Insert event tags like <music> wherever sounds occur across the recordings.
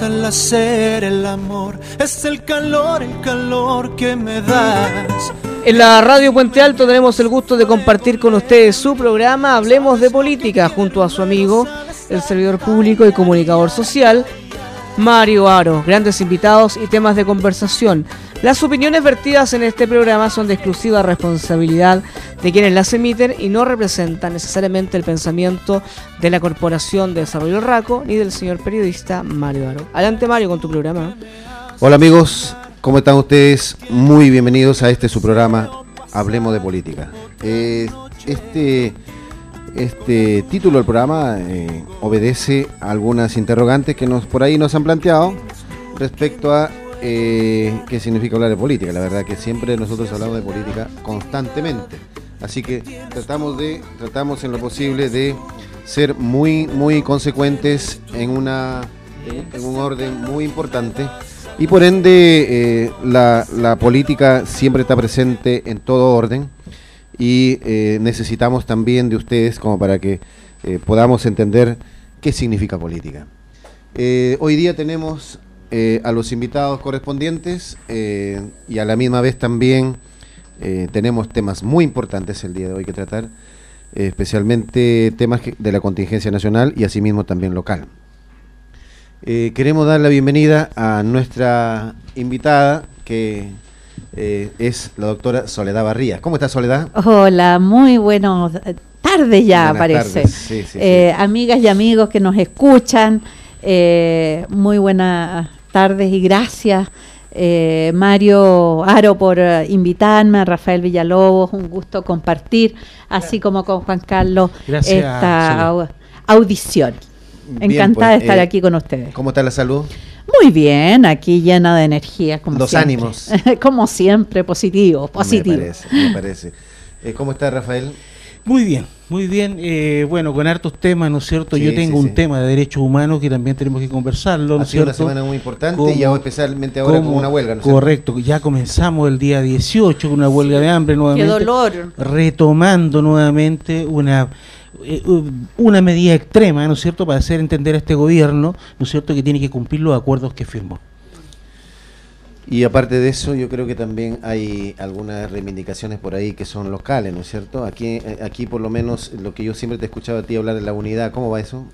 al hacer el amor, es el calor, el calor que me das. En la radio Puente Alto tenemos el gusto de compartir con ustedes su programa Hablemos de Política junto a su amigo, el servidor público y comunicador social, Mario Aro. Grandes invitados y temas de conversación. Las opiniones vertidas en este programa son de exclusiva responsabilidad de quienes las emiten y no representan necesariamente el pensamiento de la Corporación de Desarrollo RACO ni del señor periodista Mario Aro. Adelante Mario con tu programa. Hola amigos, ¿cómo están ustedes? Muy bienvenidos a este su programa Hablemos de Política. Eh, este, este título del programa eh, obedece a algunas interrogantes que nos por ahí nos han planteado respecto a eh, qué significa hablar de política. La verdad que siempre nosotros hablamos de política constantemente. Así que tratamos de, tratamos en lo posible de ser muy, muy consecuentes en una, en un orden muy importante. Y por ende eh, la, la, política siempre está presente en todo orden y eh, necesitamos también de ustedes como para que eh, podamos entender qué significa política. Eh, hoy día tenemos eh, a los invitados correspondientes eh, y a la misma vez también eh, tenemos temas muy importantes el día de hoy que tratar, especialmente temas de la contingencia nacional y asimismo también local. queremos dar la bienvenida a nuestra invitada que es la doctora Soledad Barrías. ¿Cómo está Soledad? Hola, muy buenos tardes ya Buenas parece. Sí, sí. Amigas y amigos que nos escuchan, muy buena tardes y gracias. Eh, Mario Aro por uh, invitarme, Rafael Villalobos, un gusto compartir, así como con Juan Carlos, gracias, esta au audición. Bien, Encantada pues, de estar eh, aquí con ustedes. ¿Cómo está la salud? Muy bien, aquí llena de energía. Como Los siempre. ánimos. <laughs> como siempre, positivo, positivo. Me parece, me parece. Eh, ¿Cómo está Rafael? Muy bien, muy bien. Eh, bueno, con hartos temas, ¿no es cierto? Sí, Yo tengo sí, un sí. tema de derechos humanos que también tenemos que conversarlo, ¿no es cierto? una semana muy importante como, y especialmente ahora como, con una huelga, ¿no Correcto, ya comenzamos el día 18 con una huelga de hambre nuevamente. ¡Qué dolor! Retomando nuevamente una eh, una medida extrema, ¿no es cierto?, para hacer entender a este gobierno, ¿no es cierto?, que tiene que cumplir los acuerdos que firmó. Y aparte de eso, yo creo que también hay algunas reivindicaciones por ahí que son locales, ¿no es cierto? Aquí, eh, aquí por lo menos lo que yo siempre te he escuchado a ti hablar de la unidad, ¿cómo va eso?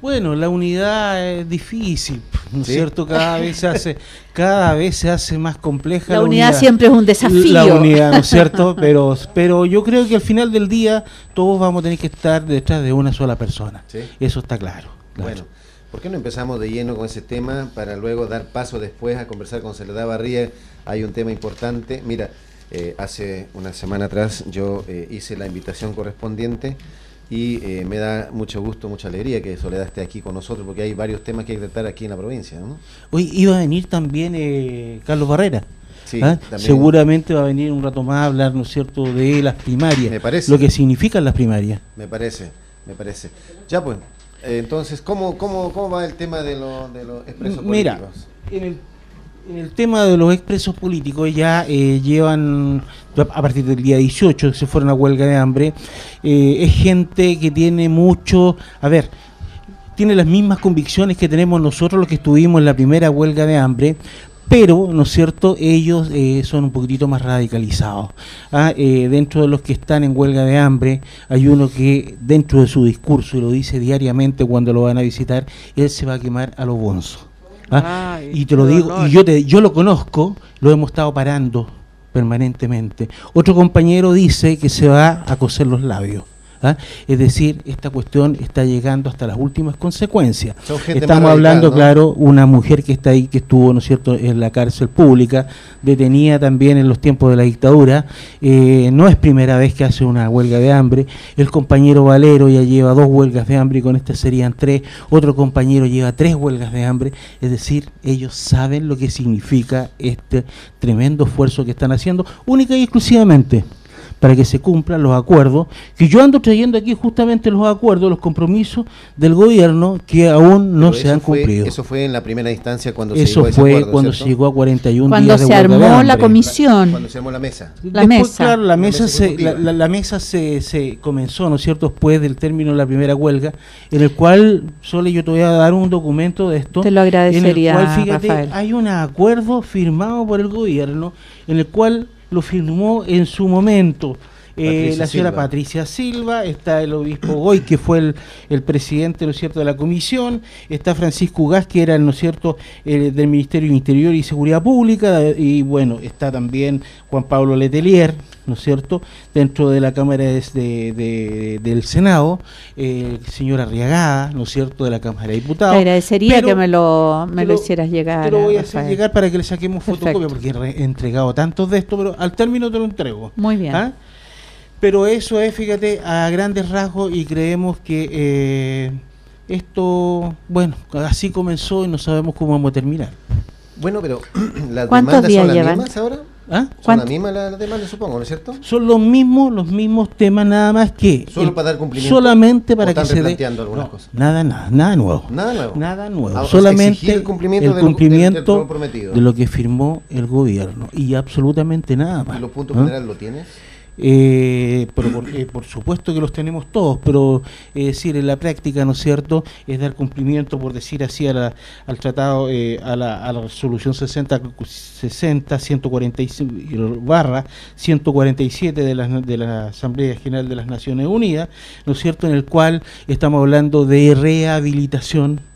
Bueno, la unidad es difícil, ¿no es ¿Sí? cierto? Cada vez se hace, <laughs> cada vez se hace más compleja. La, la unidad, unidad, siempre es un desafío. La unidad, ¿no es <laughs> cierto? Pero, pero yo creo que al final del día todos vamos a tener que estar detrás de una sola persona. ¿Sí? Eso está claro. claro. Bueno. ¿Por qué no empezamos de lleno con ese tema para luego dar paso después a conversar con Soledad Barría? Hay un tema importante. Mira, eh, hace una semana atrás yo eh, hice la invitación correspondiente y eh, me da mucho gusto, mucha alegría que Soledad esté aquí con nosotros porque hay varios temas que hay que tratar aquí en la provincia. ¿no? Hoy iba a venir también Carlos Barrera. Sí, ¿Ah? Seguramente va a venir un rato más a hablar, ¿no es cierto?, de las primarias. Me parece. Lo que significan las primarias. Me parece, me parece. Ya pues, entonces, ¿cómo, cómo, ¿cómo va el tema de, lo, de los expresos Mira, políticos? En el, en el tema de los expresos políticos ya eh, llevan, a partir del día 18 que se fueron a huelga de hambre, eh, es gente que tiene mucho, a ver, tiene las mismas convicciones que tenemos nosotros los que estuvimos en la primera huelga de hambre, pero, ¿no es cierto?, ellos eh, son un poquitito más radicalizados. ¿ah? Eh, dentro de los que están en huelga de hambre, hay uno que dentro de su discurso, y lo dice diariamente cuando lo van a visitar, él se va a quemar a los bonzos. ¿ah? Ay, y te lo digo, y yo, te, yo lo conozco, lo hemos estado parando permanentemente. Otro compañero dice que se va a coser los labios. ¿Ah? Es decir, esta cuestión está llegando hasta las últimas consecuencias. Estamos hablando, ¿no? claro, una mujer que está ahí, que estuvo, ¿no es cierto?, en la cárcel pública, detenida también en los tiempos de la dictadura. Eh, no es primera vez que hace una huelga de hambre. El compañero Valero ya lleva dos huelgas de hambre y con esta serían tres. Otro compañero lleva tres huelgas de hambre. Es decir, ellos saben lo que significa este tremendo esfuerzo que están haciendo, única y exclusivamente para que se cumplan los acuerdos, que yo ando trayendo aquí justamente los acuerdos, los compromisos del gobierno que aún no se han cumplido. Eso fue en la primera instancia cuando se llegó a ese fue cuando se llegó a 41 cuando días se armó la comisión. Cuando se armó la mesa. La mesa. Claro, la, mesa, se, la, mesa se, se, comenzó, ¿no es cierto?, después del término de la primera huelga, en el cual, solo yo te voy a dar un documento de esto. Te lo agradecería, en el cual, fíjate, hay un acuerdo firmado por el gobierno en el cual lo firmó en su momento eh, la señora Patricia Silva, está el obispo Goy, que fue el, presidente, ¿no es cierto?, de la comisión, está Francisco Gas, que era, ¿no es cierto?, eh, del Ministerio de Interior y Seguridad Pública, y bueno, está también Juan Pablo Letelier, ¿no es cierto?, dentro de la Cámara de, del Senado, eh, señora Arriagada, ¿no es cierto?, de la Cámara de Diputados. Te agradecería que me lo, me lo, hicieras llegar. Te lo voy a hacer llegar para que le saquemos fotocopia, porque he entregado tantos de esto, pero al término te lo entrego. Muy bien. ¿Ah? Pero eso es, fíjate, a grandes rasgos y creemos que eh, esto, bueno, así comenzó y no sabemos cómo vamos a terminar. Bueno, pero <clears throat> las ¿Cuántos días son las mismas ahora? ¿Ah? Son las mismas las demandas, supongo, ¿no es cierto? Son los mismos, los mismos temas, nada más que. Solo para dar cumplimiento. Solamente para que se dé. algunas cosas. Nada, nada, nada nuevo. Nada nuevo. Nada nuevo. Ah, solamente el cumplimiento, el cumplimiento de lo que firmó el gobierno y absolutamente nada más. ¿Y los puntos generales lo tienes? Eh, pero eh, por, supuesto que los tenemos todos, pero es decir, en la práctica, ¿no es cierto?, es dar cumplimiento, por decir así, a al tratado, eh, a, la, a la resolución 60, 60 145, barra 147 de la, de la Asamblea General de las Naciones Unidas, ¿no es cierto?, en el cual estamos hablando de rehabilitación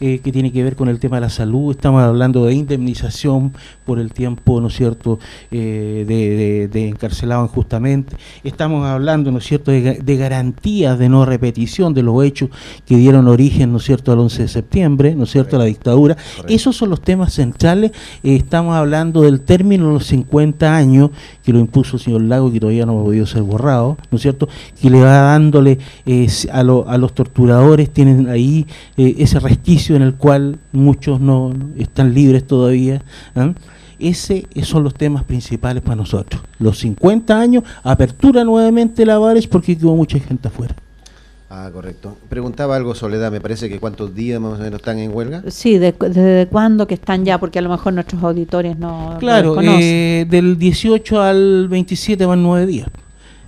eh, que tiene que ver con el tema de la salud. Estamos hablando de indemnización por el tiempo, ¿no es cierto?, eh, de, de, encarcelado injustamente. Estamos hablando, ¿no es cierto?, de, garantías de no repetición de los hechos que dieron origen, ¿no es cierto?, al 11 de septiembre, ¿no es cierto?, a la dictadura. Esos son los temas centrales. Eh, estamos hablando del término de los 50 años que lo impuso el señor Lago, que todavía no ha podido ser borrado, ¿no es cierto?, que le va dándole a, a los torturadores, tienen ahí ese resquicio en el cual muchos no están libres todavía. ¿ah? Ese, esos son los temas principales para nosotros. Los 50 años, apertura nuevamente la Vares porque quedó mucha gente afuera. Ah, correcto. Preguntaba algo, Soledad, me parece que cuántos días más o menos están en huelga. Sí, desde cuándo que están ya, porque a lo mejor nuestros auditores no Claro, eh, del 18 al 27 van nueve días.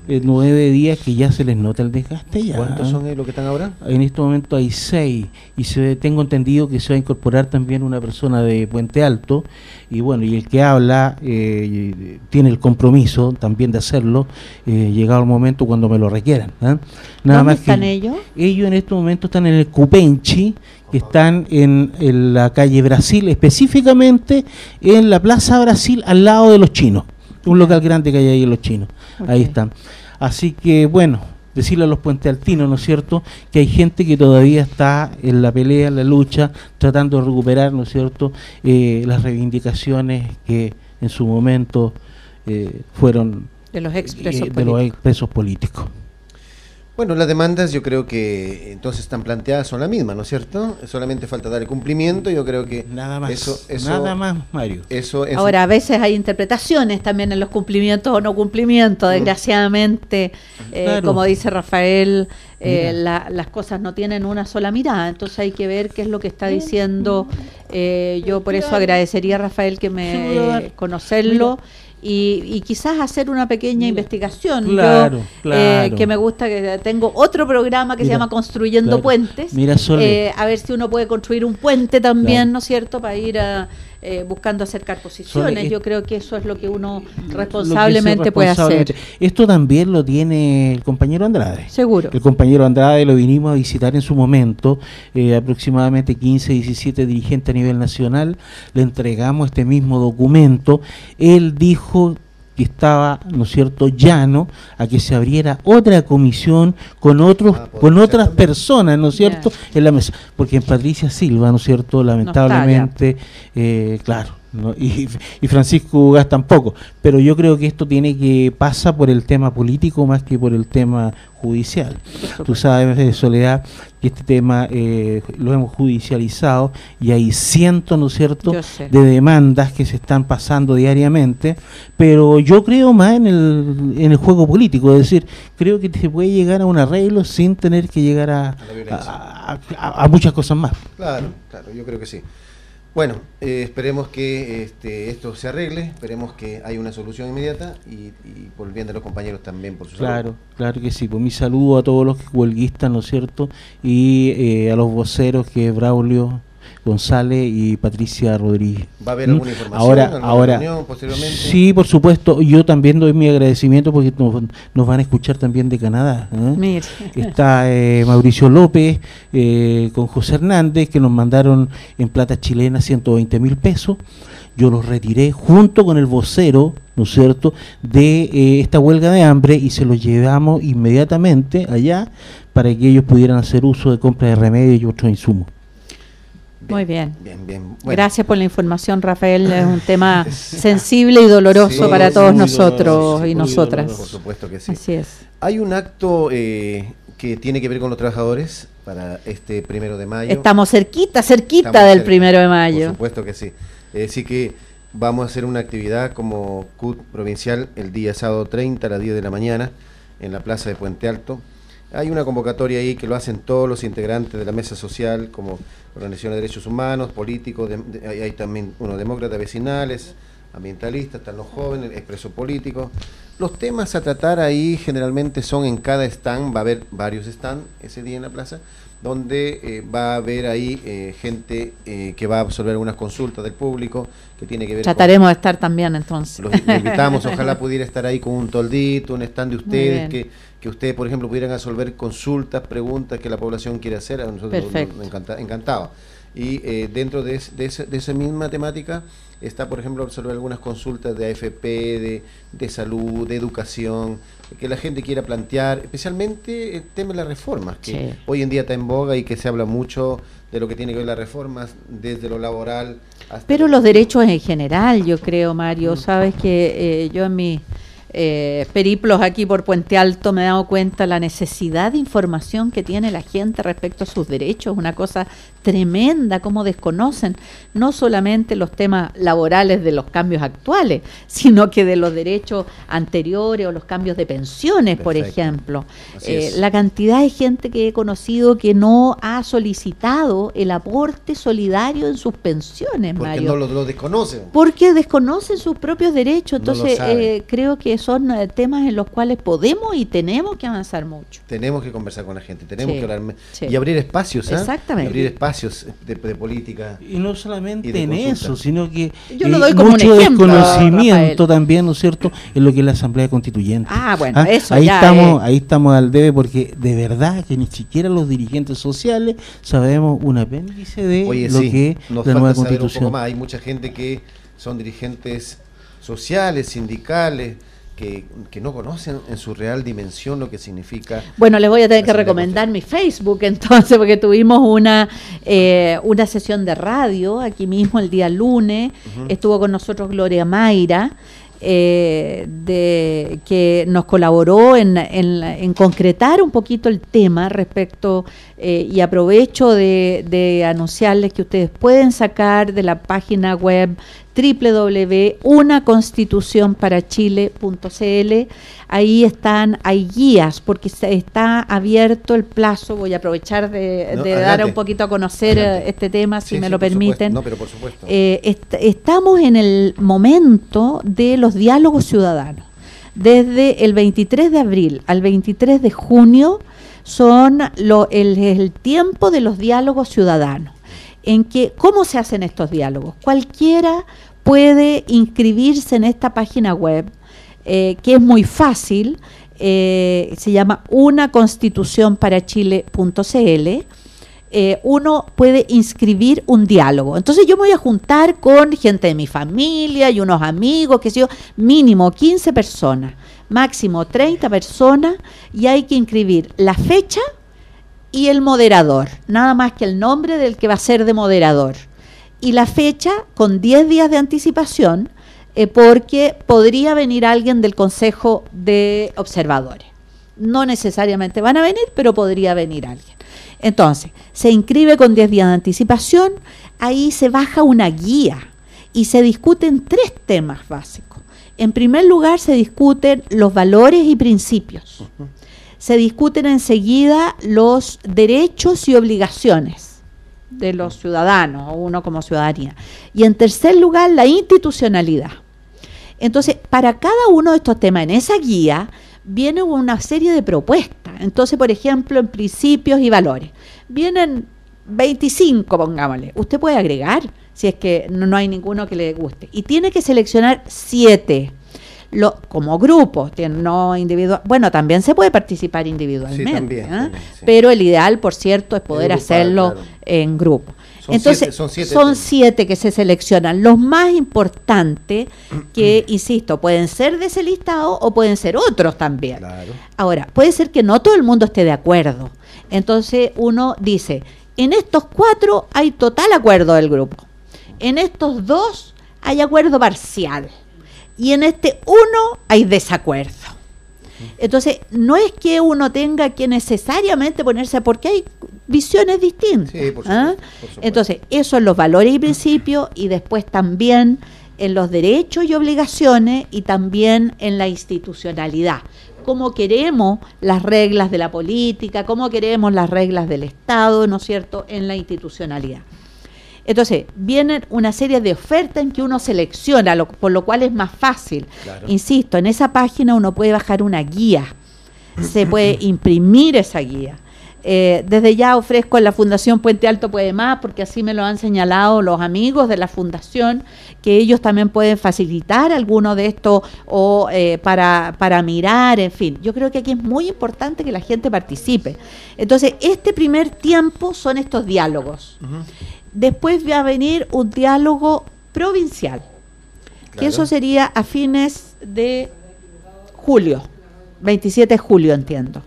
Eh, nueve días que ya se les nota el desgaste. Ya. ¿Cuántos son los que están ahora? En este momento hay seis y se, tengo entendido que se va a incorporar también una persona de Puente Alto y bueno, y el que habla eh, tiene el compromiso también de hacerlo eh, llegado el momento cuando me lo requieran. ¿ah? Nada ¿Dónde más están ellos? Ellos en este momento están en el Cupenchi, que están en, en la calle Brasil, específicamente en la Plaza Brasil al lado de los chinos un local grande que hay ahí en los chinos. Ahí están. Así que, bueno, decirle a los puentes altinos, ¿no es cierto?, que hay gente que todavía está en la pelea, en la lucha, tratando de recuperar, ¿no es cierto?, eh, las reivindicaciones que en su momento eh, fueron de los expresos, eh, de los expresos políticos. Bueno, las demandas yo creo que entonces están planteadas, son las mismas, ¿no es cierto? Solamente falta dar el cumplimiento, yo creo que... Nada más, eso, nada más, Mario. Eso, Ahora, a veces hay interpretaciones también en los cumplimientos o no cumplimientos, mm. desgraciadamente, eh, como dice Rafael, eh, las cosas no tienen una sola mirada, entonces hay que ver qué es lo que está diciendo. Eh, yo por eso agradecería a Rafael que me conocerlo y, quizás hacer una pequeña investigación. Claro, eh, que me gusta, que tengo otro programa que se llama Construyendo Puentes. Mira, eh, a ver si uno puede construir un puente también, ¿no es cierto?, para ir a eh, buscando acercar posiciones. Yo creo que eso es lo que uno responsablemente puede hacer. Esto también lo tiene el compañero Andrade. Seguro. El compañero Andrade lo vinimos a visitar en su momento, eh, aproximadamente 15, 17 dirigentes a nivel nacional. Le entregamos este mismo documento. Él dijo que estaba, ¿no es cierto?, llano a que se abriera otra comisión con otros ah, con otras personas, ¿no es cierto?, en la mesa, porque en Patricia Silva, ¿no es cierto?, lamentablemente, eh, claro, y, Francisco Gas tampoco. Pero yo creo que esto tiene que pasa por el tema político más que por el tema judicial. Tú sabes, de Soledad, que este tema eh, lo hemos judicializado y hay cientos, ¿no es cierto?, de demandas que se están pasando diariamente, pero yo creo más en el, en el juego político, es decir, creo que se puede llegar a un arreglo sin tener que llegar a, a muchas cosas más. Claro, claro, yo creo que sí. Bueno, eh, esperemos que este, esto se arregle, esperemos que haya una solución inmediata y, por el bien de los compañeros también, por su Claro, claro que sí. Pues mi saludo a todos los huelguistas, ¿no es cierto? Y eh, a los voceros que Braulio, González y Patricia Rodríguez. ¿Va a haber alguna información? Ahora, ahora reunión posteriormente? Sí, por supuesto. Yo también doy mi agradecimiento porque nos, van a escuchar también de Canadá. ¿eh? Está eh, Mauricio López eh, con José Hernández que nos mandaron en plata chilena 120 mil pesos. Yo los retiré junto con el vocero, ¿no es cierto?, de esta huelga de hambre y se los llevamos inmediatamente allá para que ellos pudieran hacer uso de compra de remedios y otros insumos. Muy bien. Gracias por la información, Rafael. Es un <laughs> tema sensible y doloroso para todos nosotros y nosotras. Por supuesto que sí. Así es. Hay un acto eh, que tiene que ver con los trabajadores para este primero de mayo. Estamos cerquita, cerquita del primero de mayo. Por supuesto que sí. Es decir que vamos a hacer una actividad como CUT provincial el día sábado 30 a las 10 de la mañana en la plaza de Puente Alto. Hay una convocatoria ahí que lo hacen todos los integrantes de la mesa social, como organizaciones de derechos humanos, políticos, hay también unos demócratas vecinales, ambientalistas, están los jóvenes, expresos políticos. Los temas a tratar ahí generalmente son en cada stand, va a haber varios stands ese día en la plaza, donde eh, va a haber ahí eh, gente eh, que va a absorber algunas consultas del público que tiene que ver Trataremos de estar también entonces. Los invitamos, <laughs> ojalá pudiera estar ahí con un toldito, un stand de ustedes, que, que ustedes, por ejemplo, pudieran resolver consultas, preguntas que la población quiere hacer, a nosotros nos, encanta, encantado. Y dentro de, de esa misma temática está, por ejemplo, absorber algunas consultas de AFP, de, de salud, de educación, que la gente quiera plantear, especialmente el tema de las reformas, que hoy en día está en boga y que se habla mucho de lo que tiene que ver las reformas, desde lo laboral hasta... Pero los derechos en general, yo creo, Mario, mm. sabes que eh, yo en mi eh, periplos aquí por Puente Alto me he dado cuenta la necesidad de información que tiene la gente respecto a sus derechos, una cosa tremenda, como desconocen no solamente los temas laborales de los cambios actuales, <laughs> sino que de los derechos anteriores o los cambios de pensiones, por ejemplo. Eh, la cantidad de gente que he conocido que no ha solicitado el aporte solidario en sus pensiones, Porque no lo, desconocen. Porque desconocen sus propios derechos. Entonces, eh, creo que son eh, temas en los cuales podemos y tenemos que avanzar mucho. Tenemos que conversar con la gente, tenemos que hablar y abrir espacios, ¿ah? Exactamente. abrir espacios de, política. Y no solamente en eso, sino que Yo lo doy como mucho desconocimiento también, ¿no es cierto?, en lo que es la Asamblea Constituyente. Ah, bueno, ¿Ah? eso ahí estamos, ahí estamos al debe porque de verdad que ni siquiera los dirigentes sociales sabemos un apéndice de lo que es la nueva Constitución. Hay mucha gente que son dirigentes sociales, sindicales, que, no conocen en su real dimensión lo que significa. Bueno, les voy a tener que recomendar mi Facebook <laughs> entonces, porque tuvimos una, eh, una sesión de radio aquí mismo el día lunes, estuvo con nosotros Gloria Mayra. Eh, de, que nos colaboró en, en, concretar un poquito el tema respecto, eh, y aprovecho de, de, anunciarles que ustedes pueden sacar de la página web www.unaconstitucionparachile.cl. Ahí están, hay guías, porque está abierto el plazo. Voy a aprovechar de, dar un poquito a conocer eh, este tema, si me lo permiten. No, pero por supuesto. Eh, estamos en el momento de los diálogos ciudadanos. Desde el 23 de abril al 23 de junio son lo, el, el tiempo de los diálogos ciudadanos en que cómo se hacen estos diálogos. Cualquiera puede inscribirse en esta página web, eh, que es muy fácil, eh, se llama unaconstitucionparachile.cl. Eh, uno puede inscribir un diálogo. Entonces yo me voy a juntar con gente de mi familia y unos amigos, que sé yo, mínimo 15 personas, máximo 30 personas, y hay que inscribir la fecha y el moderador, nada más que el nombre del que va a ser de moderador y la fecha con 10 días de anticipación eh, porque podría venir alguien del Consejo de Observadores. No necesariamente van a venir, pero podría venir alguien. Entonces, se inscribe con 10 días de anticipación, ahí se baja una guía y se discuten tres temas básicos. En primer lugar, se discuten los valores y principios. Se discuten enseguida los derechos y obligaciones de los ciudadanos, o uno como ciudadanía. Y en tercer lugar, la institucionalidad. Entonces, para cada uno de estos temas en esa guía viene una serie de propuestas. Entonces, por ejemplo, en principios y valores. Vienen 25, pongámosle. Usted puede agregar si es que no, hay ninguno que le guste. Y tiene que seleccionar siete. Lo, como grupo, no individual. Bueno, también se puede participar individualmente, ¿eh? pero el ideal, por cierto, es poder hacerlo en grupo. Entonces, son, siete, que se seleccionan. Los más importantes, que, <clears throat> insisto, pueden ser de ese listado o pueden ser otros también. Ahora, puede ser que no todo el mundo esté de acuerdo. Entonces uno dice, en estos cuatro hay total acuerdo del grupo. En estos dos hay acuerdo parcial. Y en este uno hay desacuerdo. Entonces, no es que uno tenga que necesariamente ponerse, porque hay visiones distintas. ¿ah? Entonces, eso en los valores y principios y después también en los derechos y obligaciones y también en la institucionalidad. Cómo queremos las reglas de la política, cómo queremos las reglas del Estado, ¿no es cierto?, en la institucionalidad. Entonces, vienen una serie de ofertas en que uno selecciona, por lo cual es más fácil. Insisto, en esa página uno puede bajar una guía, se puede <coughs> imprimir esa guía. Eh, desde ya ofrezco en la Fundación Puente Alto Puede Más, porque así me lo han señalado los amigos de la Fundación, que ellos también pueden facilitar alguno de estos o eh, para, para mirar, en fin. Yo creo que aquí es muy importante que la gente participe. Entonces, este primer tiempo son estos diálogos. Después va a venir un diálogo provincial, que eso sería a fines de julio, 27 de julio entiendo.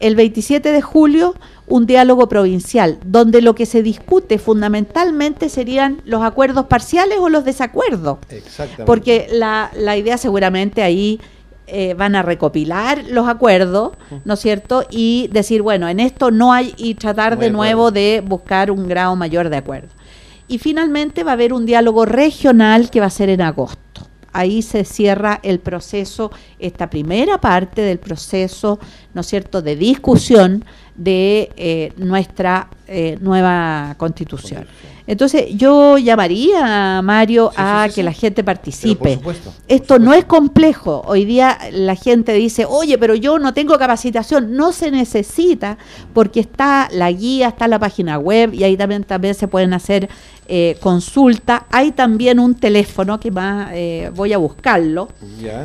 El 27 de julio un diálogo provincial, donde lo que se discute fundamentalmente serían los acuerdos parciales o los desacuerdos. Exactamente. Porque la, la idea seguramente ahí eh, van a recopilar los acuerdos, ¿no es cierto? Y decir, bueno, en esto no hay, y tratar de nuevo de buscar un grado mayor de acuerdo. Y finalmente va a haber un diálogo regional que va a ser en agosto. Ahí se cierra el proceso, esta primera parte del proceso, ¿no es cierto?, de discusión de eh, nuestra eh, nueva constitución. Entonces yo llamaría, Mario, a que la gente participe. Esto no es complejo. Hoy día la gente dice, oye, pero yo no tengo capacitación. No se necesita porque está la guía, está la página web y ahí también, también se pueden hacer eh, consulta. Hay también un teléfono que más eh, voy a buscarlo.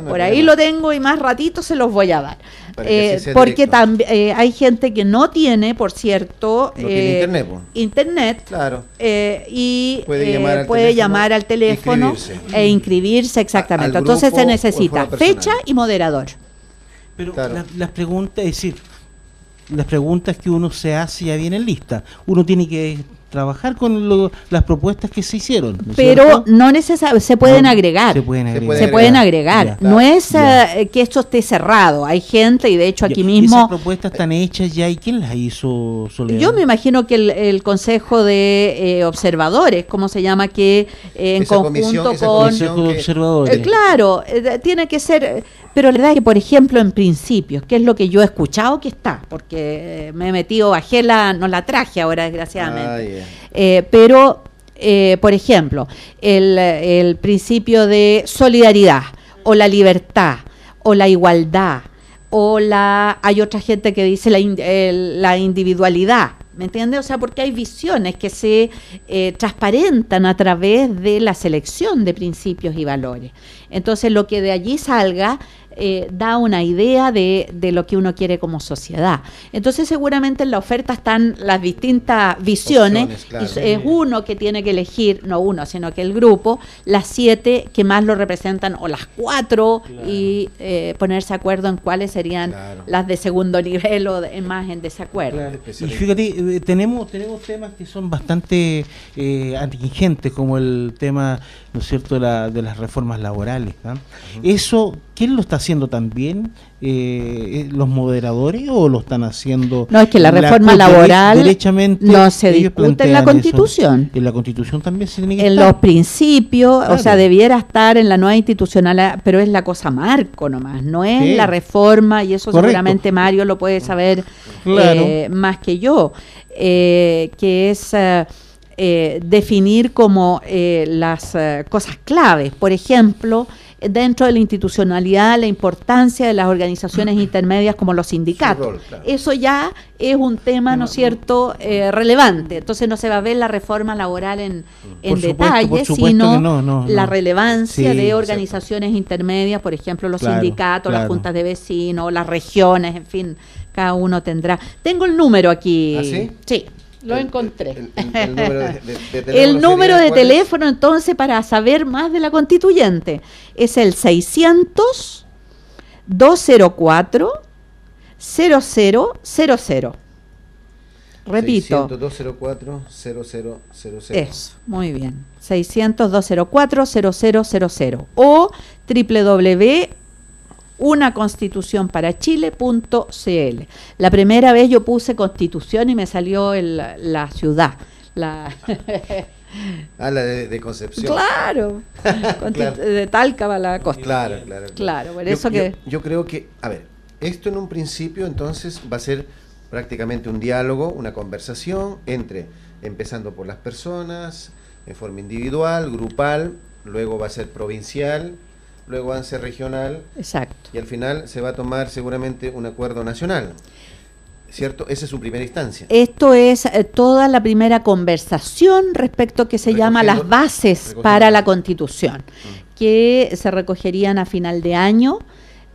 Por ahí lo tengo y más ratito se los voy a dar. Eh, porque también hay gente que no tiene, por cierto, internet, internet claro. y puede llamar al teléfono, e inscribirse exactamente. Entonces se necesita fecha y moderador. Pero las preguntas, es decir, las preguntas que uno se hace ya vienen listas. Uno tiene que trabajar con las propuestas que se hicieron. Pero no necesariamente, se pueden agregar. Se pueden agregar. Se pueden agregar. no es eh, que esto esté cerrado. Hay gente, y de hecho aquí mismo... Esas propuestas están hechas ya, ¿y quién las hizo, Soledad? Yo me imagino que el, Consejo de eh, Observadores, ¿cómo se llama? Que eh, en conjunto con... Consejo de Observadores. claro, tiene que ser pero la verdad es que, por ejemplo, en principios, que es lo que yo he escuchado que está, porque me he metido, bajé la, no la traje ahora, desgraciadamente. Ah, eh, pero, eh, por ejemplo, el, principio de solidaridad, o la libertad, o la igualdad, o la hay otra gente que dice la, la individualidad ¿Me entiendes? O sea, porque hay visiones que se transparentan a través de la selección de principios y valores. Entonces, lo que de allí salga eh, da una idea de, de, lo que uno quiere como sociedad. Entonces seguramente en la oferta están las distintas visiones y es uno que tiene que elegir, no uno, sino que el grupo, las siete que más lo representan o las cuatro y eh, ponerse de acuerdo en cuáles serían las de segundo nivel o más en desacuerdo. Y fíjate, eh, tenemos, tenemos temas que son bastante eh, como el tema, ¿no es cierto?, de, la, de las reformas laborales. Eso, ¿quién lo está haciendo también? Eh, ¿Los moderadores o lo están haciendo? No, es que la reforma laboral no se discute en la Constitución. En la Constitución también se tiene que En los principios, o sea, debiera estar en la nueva institucional, pero es la cosa marco nomás, no es la reforma, y eso seguramente Mario lo puede saber eh, más que yo, eh, que es... Eh, definir como eh, las eh, cosas claves. Por ejemplo, dentro de la institucionalidad, la importancia de las organizaciones <clears throat> intermedias como los sindicatos. Eso ya es un tema, ¿no es cierto?, relevante. Entonces no se va a ver la reforma laboral en, en detalle, sino la relevancia de organizaciones intermedias, por ejemplo, los sindicatos, las juntas de vecinos, las regiones, en fin, cada uno tendrá. Tengo el número aquí. ¿Ah, sí? Sí. Lo encontré. El, número de, <laughs> teléfono, entonces, para saber más de la constituyente, es el 600 204 0000. Repito. 600 204 0000. Eso, muy bien. 600 204 0000 o www una constitución para Chile.cl. La primera vez yo puse constitución y me salió el, la ciudad. La <laughs> ah, la de, Concepción. Claro, <laughs> de Talca la costa. Claro, claro. Claro, por eso que... Yo, creo que, a ver, esto en un principio entonces va a ser prácticamente un diálogo, una conversación entre, empezando por las personas, en forma individual, grupal, luego va a ser provincial, luego avance regional. Exacto. Y al final se va a tomar seguramente un acuerdo nacional. ¿Cierto? Esa es su primera instancia. Esto es eh, toda la primera conversación respecto a que se llama las bases para la constitución, mm. que se recogerían a final de año.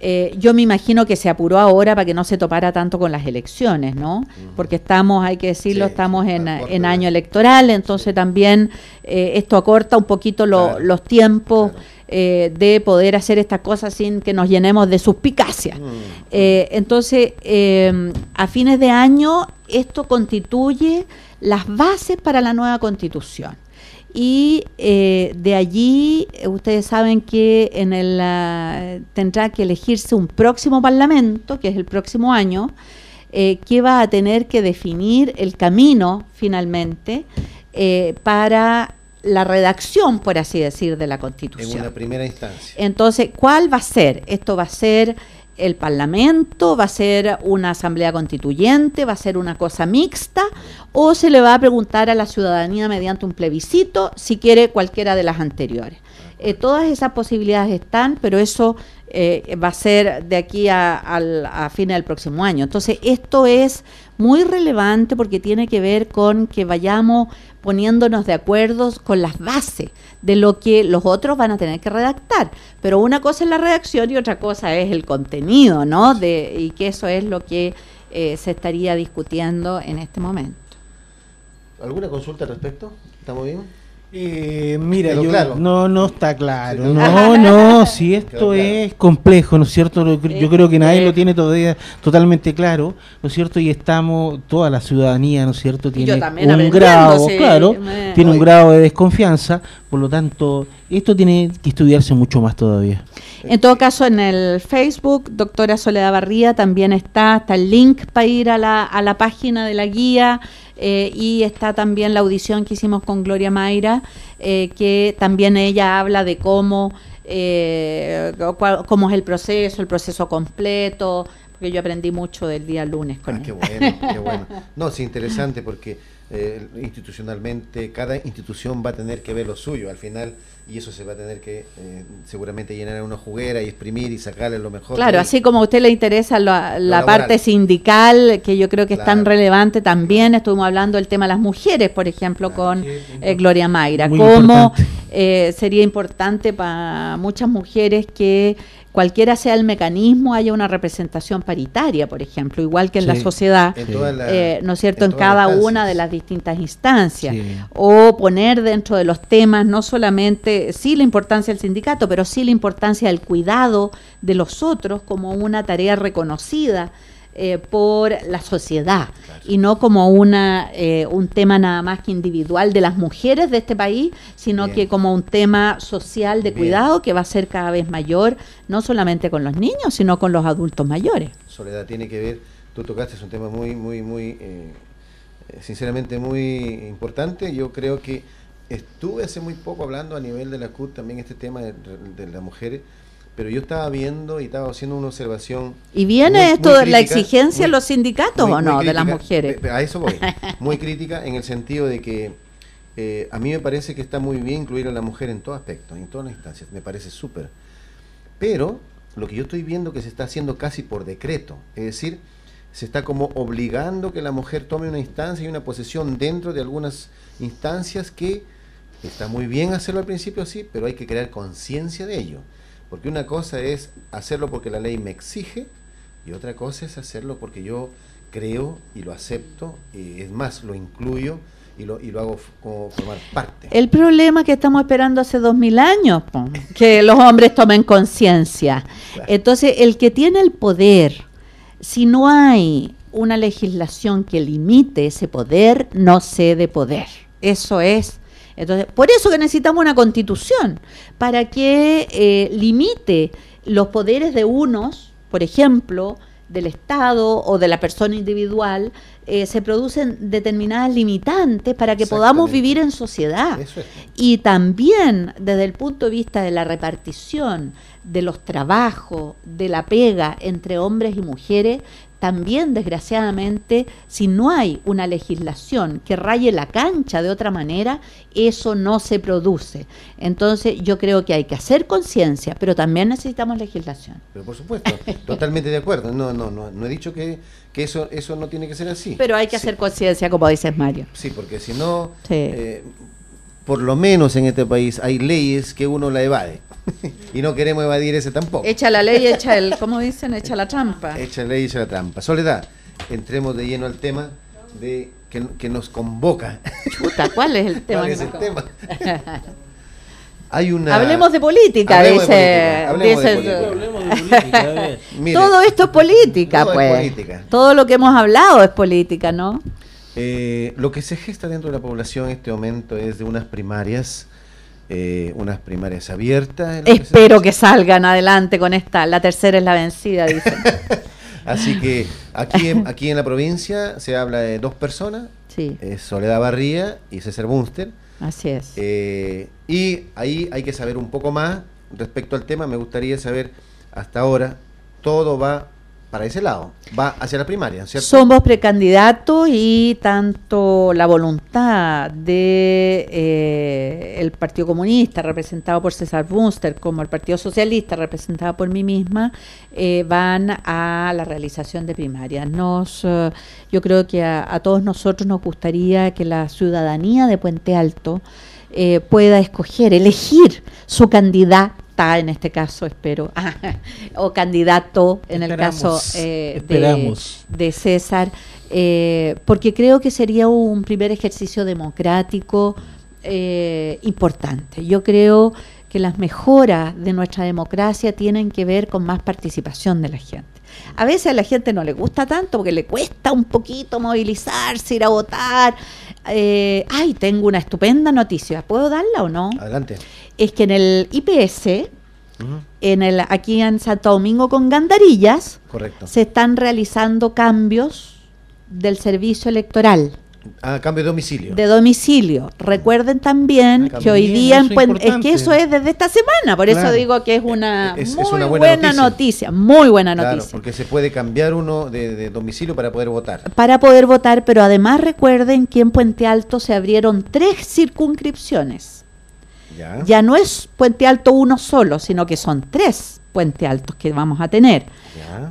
Eh, yo me imagino que se apuró ahora para que no se topara tanto con las elecciones, ¿no? Porque estamos, hay que decirlo, estamos en, año electoral, entonces también eh, esto acorta un poquito los tiempos. Eh, de poder hacer estas cosas sin que nos llenemos de suspicacia. Mm. Eh, entonces, em, a fines de año, esto constituye las bases para la nueva constitución. Y eh, de allí, ustedes saben que en el, tendrá que elegirse un próximo parlamento, que es el próximo año, que va a tener que definir el camino finalmente para la redacción, por así decir, de la Constitución. En una primera instancia. Entonces, ¿cuál va a ser? Esto va a ser el Parlamento, va a ser una asamblea constituyente, va a ser una cosa mixta, o se le va a preguntar a la ciudadanía mediante un plebiscito si quiere cualquiera de las anteriores. Eh, todas esas posibilidades están, pero eso eh, va a ser de aquí a, a, a fines del próximo año. Entonces, esto es muy relevante porque tiene que ver con que vayamos poniéndonos de acuerdo con las bases de lo que los otros van a tener que redactar. Pero una cosa es la redacción y otra cosa es el contenido, ¿no? De, y que eso es lo que eh, se estaría discutiendo en este momento. ¿Alguna consulta al respecto? ¿Estamos bien? Eh, mira, no, no está claro. No, no, <laughs> si esto es complejo, ¿no es cierto? Yo creo que nadie lo tiene todavía totalmente claro, ¿no es cierto? Y estamos, toda la ciudadanía, ¿no es cierto? Tiene un grado, claro, tiene un grado de desconfianza, por lo tanto, esto tiene que estudiarse mucho más todavía. En todo caso, en el Facebook, doctora Soledad Barría, también está, está el link para ir a la, a la página de la guía. Eh, y está también la audición que hicimos con Gloria Mayra, eh, que también ella habla de cómo, eh, cómo es el proceso, el proceso completo, porque yo aprendí mucho del día lunes con ah, Qué bueno, qué bueno. <laughs> No, es interesante porque institucionalmente cada institución va a tener que ver lo suyo. Al final y eso se va a tener que eh, seguramente llenar en una juguera y exprimir y sacarle lo mejor. Claro, así como a usted le interesa la, parte sindical, que yo creo que es tan relevante también, estuvimos hablando del tema de las mujeres, por ejemplo, con eh, Gloria Mayra, cómo eh, sería importante para muchas mujeres que cualquiera sea el mecanismo, haya una representación paritaria, por ejemplo, igual que en la sociedad, eh, ¿no es cierto?, en, cada una de las distintas instancias. O poner dentro de los temas no solamente, sí la importancia del sindicato, pero sí la importancia del cuidado de los otros como una tarea reconocida eh, por la sociedad y no como una eh, un tema nada más que individual de las mujeres de este país, sino que como un tema social de cuidado que va a ser cada vez mayor, no solamente con los niños, sino con los adultos mayores. Soledad tiene que ver, tú tocaste, es un tema muy, muy, muy, eh, sinceramente muy importante. Yo creo que estuve hace muy poco hablando a nivel de la CUT también este tema de, de las mujeres pero yo estaba viendo y estaba haciendo una observación. ¿Y viene esto de la exigencia de los sindicatos o no, de las mujeres? A eso voy. <laughs> Muy crítica en el sentido de que eh, a mí me parece que está muy bien incluir a la mujer en todo aspecto, en todas las instancias. Me parece súper. Pero lo que yo estoy viendo que se está haciendo casi por decreto, es decir, se está como obligando que la mujer tome una instancia y una posesión dentro de algunas instancias que está muy bien hacerlo al principio, sí, pero hay que crear conciencia de ello. Porque una cosa es hacerlo porque la ley me exige y otra cosa es hacerlo porque yo creo y lo acepto, y es más, lo incluyo y lo, y lo hago como formar parte. El problema que estamos esperando hace dos mil años, que <laughs> los hombres tomen conciencia. Entonces, el que tiene el poder, si no hay una legislación que limite ese poder, no cede poder. Eso es entonces, por eso que necesitamos una constitución, para que eh, limite los poderes de unos, por ejemplo, del Estado o de la persona individual, eh, se producen determinadas limitantes para que podamos vivir en sociedad. Y también desde el punto de vista de la repartición de los trabajos, de la pega entre hombres y mujeres, también desgraciadamente, si no hay una legislación que raye la cancha de otra manera, eso no se produce. Entonces yo creo que hay que hacer conciencia, pero también necesitamos legislación. Pero por supuesto, <laughs> totalmente de acuerdo. No, no, no, no he dicho que, que eso, eso no tiene que ser así. Pero hay que hacer conciencia, como dices Mario. Sí, porque si no, eh, por lo menos en este país hay leyes que uno la evade. <laughs> y no queremos evadir ese tampoco. Echa la ley, echa el, ¿cómo dicen? Echa la trampa. <laughs> Echa la ley, echa la trampa. Soledad, entremos de lleno al tema de que, nos convoca. <laughs> Chuta, ¿cuál es el tema? ¿Cuál es el tema? Hay una... Hablemos de política, dice. Hablemos de política. Todo esto es política, pues. Todo lo que hemos hablado es política, ¿no? Eh, lo que se gesta dentro de la población en este momento es de unas primarias eh, unas primarias abiertas. Espero que, salgan adelante con esta. La tercera es la vencida, dicen. <laughs> Así que aquí en, aquí en la provincia se habla de dos personas. Sí. Soledad Barría y César Bunster. Así es. Eh, y ahí hay que saber un poco más respecto al tema. Me gustaría saber, hasta ahora, todo va para ese lado, va hacia la primaria, ¿cierto? Somos precandidatos y tanto la voluntad de eh, el Partido Comunista, representado por César Bunster, como el Partido Socialista, representado por mí misma, eh, van a la realización de primarias. Nos, eh, yo creo que a, todos nosotros nos gustaría que la ciudadanía de Puente Alto pueda escoger, elegir su candidato en este caso, espero, <laughs> o candidato en el caso eh, de, César, eh, porque creo que sería un primer ejercicio democrático eh, importante. Yo creo que las mejoras de nuestra democracia tienen que ver con más participación de la gente. A veces a la gente no le gusta tanto porque le cuesta un poquito movilizarse, ir a votar. Ay, tengo una estupenda noticia. ¿Puedo darla o no? Adelante es que en el IPS, en el, aquí en Santo Domingo con Gandarillas, se están realizando cambios del servicio electoral. Ah, cambio de domicilio. De domicilio. Recuerden también ah, que hoy día es que eso es desde esta semana, por eso digo que es una muy buena, noticia. muy buena noticia. porque se puede cambiar uno de, domicilio para poder votar. Para poder votar, pero además recuerden que en Puente Alto se abrieron tres circunscripciones. Ya. no es Puente Alto uno solo, sino que son tres Puente Altos que vamos a tener.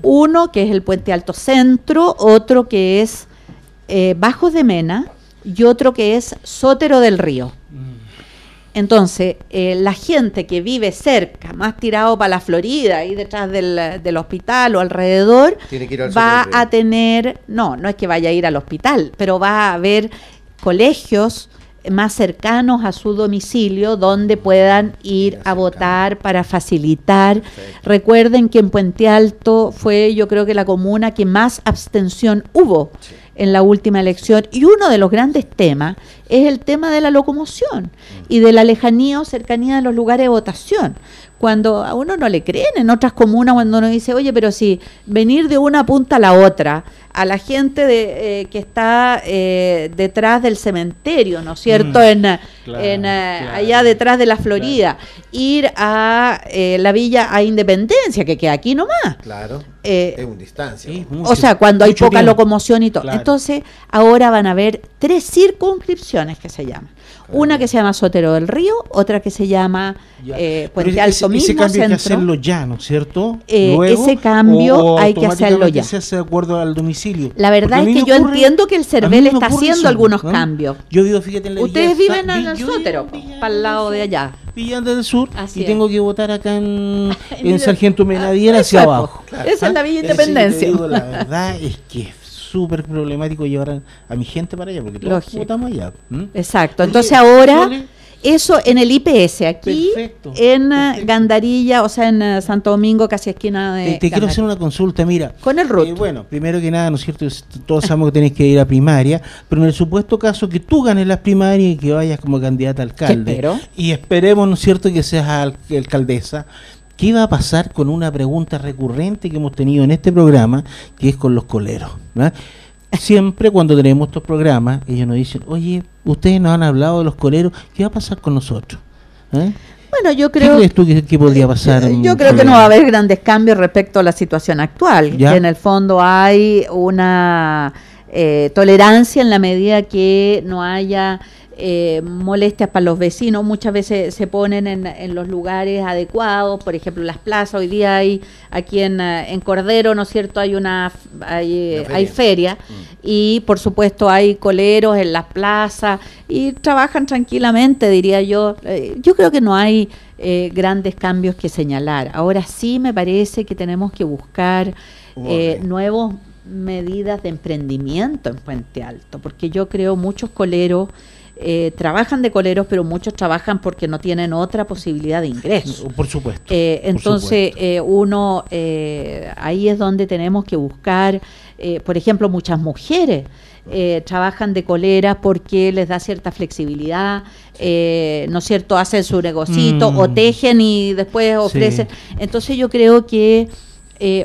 Uno que es el Puente Alto Centro, otro que es eh, Bajos de Mena y otro que es Sótero del Río. Entonces, eh, la gente que vive cerca, más tirado para la Florida, ahí detrás del, hospital o alrededor, va a tener, no, no es que vaya a ir al hospital, pero va a haber colegios más cercanos a su domicilio donde puedan ir a votar para facilitar. Recuerden que en Puente Alto fue yo creo que la comuna que más abstención hubo en la última elección. Y uno de los grandes temas es el tema de la locomoción y de la lejanía o cercanía de los lugares de votación. Cuando a uno no le creen en otras comunas, cuando uno dice, oye, pero si venir de una punta a la otra, a la gente de, eh, que está eh, detrás del cementerio, ¿no es cierto? Mm, en, eh, allá detrás de la Florida, ir a la villa a Independencia, que queda aquí nomás. Claro. es un distancia. o sea, cuando hay poca locomoción y todo. Entonces, ahora van a haber tres circunscripciones que se llaman. Una que se llama Sotero del Río, otra que se llama eh, Puente Alto mismo ese cambio hay que hacerlo ya, ¿no es cierto? Eh, ese cambio hay que hacerlo ya. se hace de acuerdo al domicilio. La verdad es que yo entiendo que el CERVEL está haciendo algunos cambios. Yo vivo, fíjate, en la Ustedes viven en el Sotero, para el lado de allá. Villan del Sur y tengo que votar acá en, <laughs> en Sargento Menadier hacia abajo. Esa es la Villa Independencia. la verdad es que súper problemático llevar a, mi gente para allá, porque todos votamos allá. Exacto. Entonces ahora, eso en el IPS, aquí en eh, Gandarilla, o sea, en eh, Santo Domingo, casi esquina de. Te, quiero hacer una consulta, mira. Con el RUT. Eh, bueno, primero que nada, ¿no es cierto? Todos sabemos que tenés que ir a primaria, pero en el supuesto caso que tú ganes las primarias y que vayas como candidata a alcalde, y esperemos, ¿no es cierto?, que seas alcaldesa. ¿Qué va a pasar con una pregunta recurrente que hemos tenido en este programa, que es con los coleros? Siempre cuando tenemos estos programas, ellos nos dicen, oye, ustedes nos han hablado de los coleros, ¿qué va a pasar con nosotros? ¿Eh? Bueno, yo creo. ¿Qué crees tú que, podría pasar? Yo, creo que no va a haber grandes cambios respecto a la situación actual. Que en el fondo hay una eh, tolerancia en la medida que no haya eh, molestias para los vecinos, muchas veces se ponen en, los lugares adecuados, por ejemplo las plazas, hoy día hay aquí en, eh, en Cordero, ¿no es cierto?, hay una hay, feria, hay feria mm. y por supuesto hay coleros en las plazas y trabajan tranquilamente, diría yo. Eh, yo creo que no hay grandes cambios que señalar. Ahora sí me parece que tenemos que buscar nuevas medidas de emprendimiento en Puente Alto, porque yo creo muchos coleros eh, trabajan de coleros, pero muchos trabajan porque no tienen otra posibilidad de ingreso. Por supuesto. Eh, entonces, eh, uno, ahí es donde tenemos que buscar, por ejemplo, muchas mujeres. trabajan de colera porque les da cierta flexibilidad, ¿no es cierto? Hacen su negocito o mm. tejen y después ofrecen. Entonces yo creo que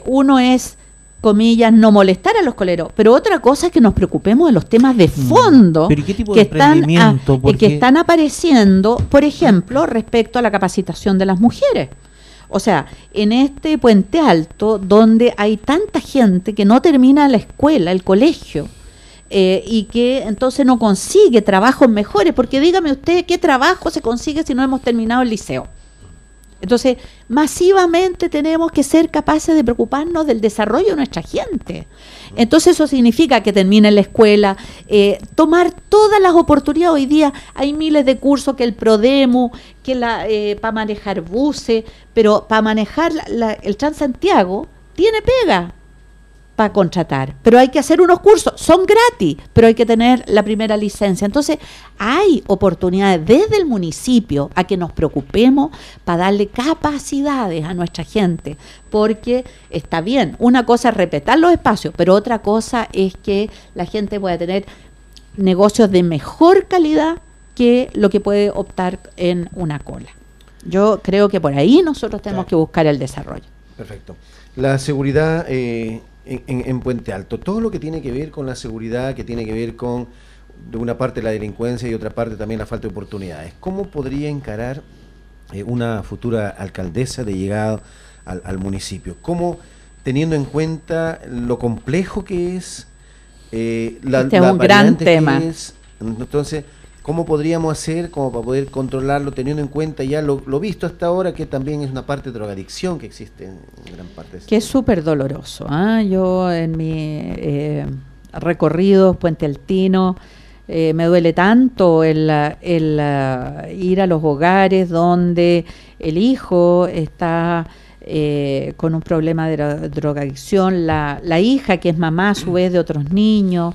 uno es comillas, no molestar a los coleros, pero otra cosa es que nos preocupemos de los temas de mm. fondo que, están que están apareciendo, por ejemplo, respecto a la capacitación de las mujeres. O sea, en este puente alto, donde hay tanta gente que no termina la escuela, el colegio, eh, y que entonces no consigue trabajos mejores, porque dígame usted qué trabajo se consigue si no hemos terminado el liceo. Entonces, masivamente tenemos que ser capaces de preocuparnos del desarrollo de nuestra gente. Entonces, eso significa que termine la escuela, eh, tomar todas las oportunidades. Hoy día hay miles de cursos que el PRODEMU, que la eh, para manejar buses, pero para manejar el Transantiago tiene pega para contratar. Pero hay que hacer unos cursos, son gratis, pero hay que tener la primera licencia. Entonces, hay oportunidades desde el municipio a que nos preocupemos para darle capacidades a nuestra gente, porque está bien, una cosa es respetar los espacios, pero otra cosa es que la gente pueda tener negocios de mejor calidad que lo que puede optar en una cola. Yo creo que por ahí nosotros tenemos que buscar el desarrollo. Perfecto. La seguridad eh, en, Puente Alto. Todo lo que tiene que ver con la seguridad, que tiene que ver con, de una parte, la delincuencia y otra parte también la falta de oportunidades. ¿Cómo podría encarar eh, una futura alcaldesa de llegada al, municipio? ¿Cómo, teniendo en cuenta lo complejo que es, eh, la, este es un gran tema. entonces, ¿Cómo podríamos hacer como para poder controlarlo teniendo en cuenta ya lo, visto hasta ahora, que también es una parte de drogadicción que existe en, gran parte? que es súper doloroso. ¿ah? Yo en mi eh, recorrido Puente Altino, eh, me duele tanto el, el ir a los hogares donde el hijo está eh, con un problema de drogadicción, la, la, hija que es mamá a su vez de otros niños.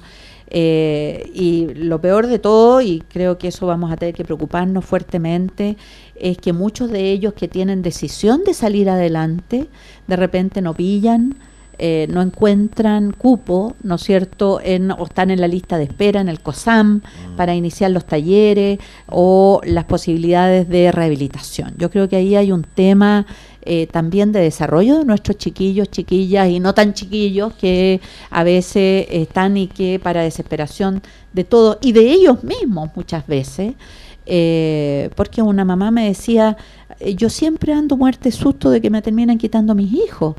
Eh, y lo peor de todo, y creo que eso vamos a tener que preocuparnos fuertemente, es que muchos de ellos que tienen decisión de salir adelante, de repente no pillan, eh, no encuentran cupo, ¿no es cierto?, en, o están en la lista de espera en el COSAM mm. para iniciar los talleres o las posibilidades de rehabilitación. Yo creo que ahí hay un tema eh, también de desarrollo de nuestros chiquillos, chiquillas y no tan chiquillos que a veces están y que para desesperación de todo y de ellos mismos muchas veces, eh, porque una mamá me decía, eh, yo siempre ando muerte susto de que me terminen quitando mis hijos,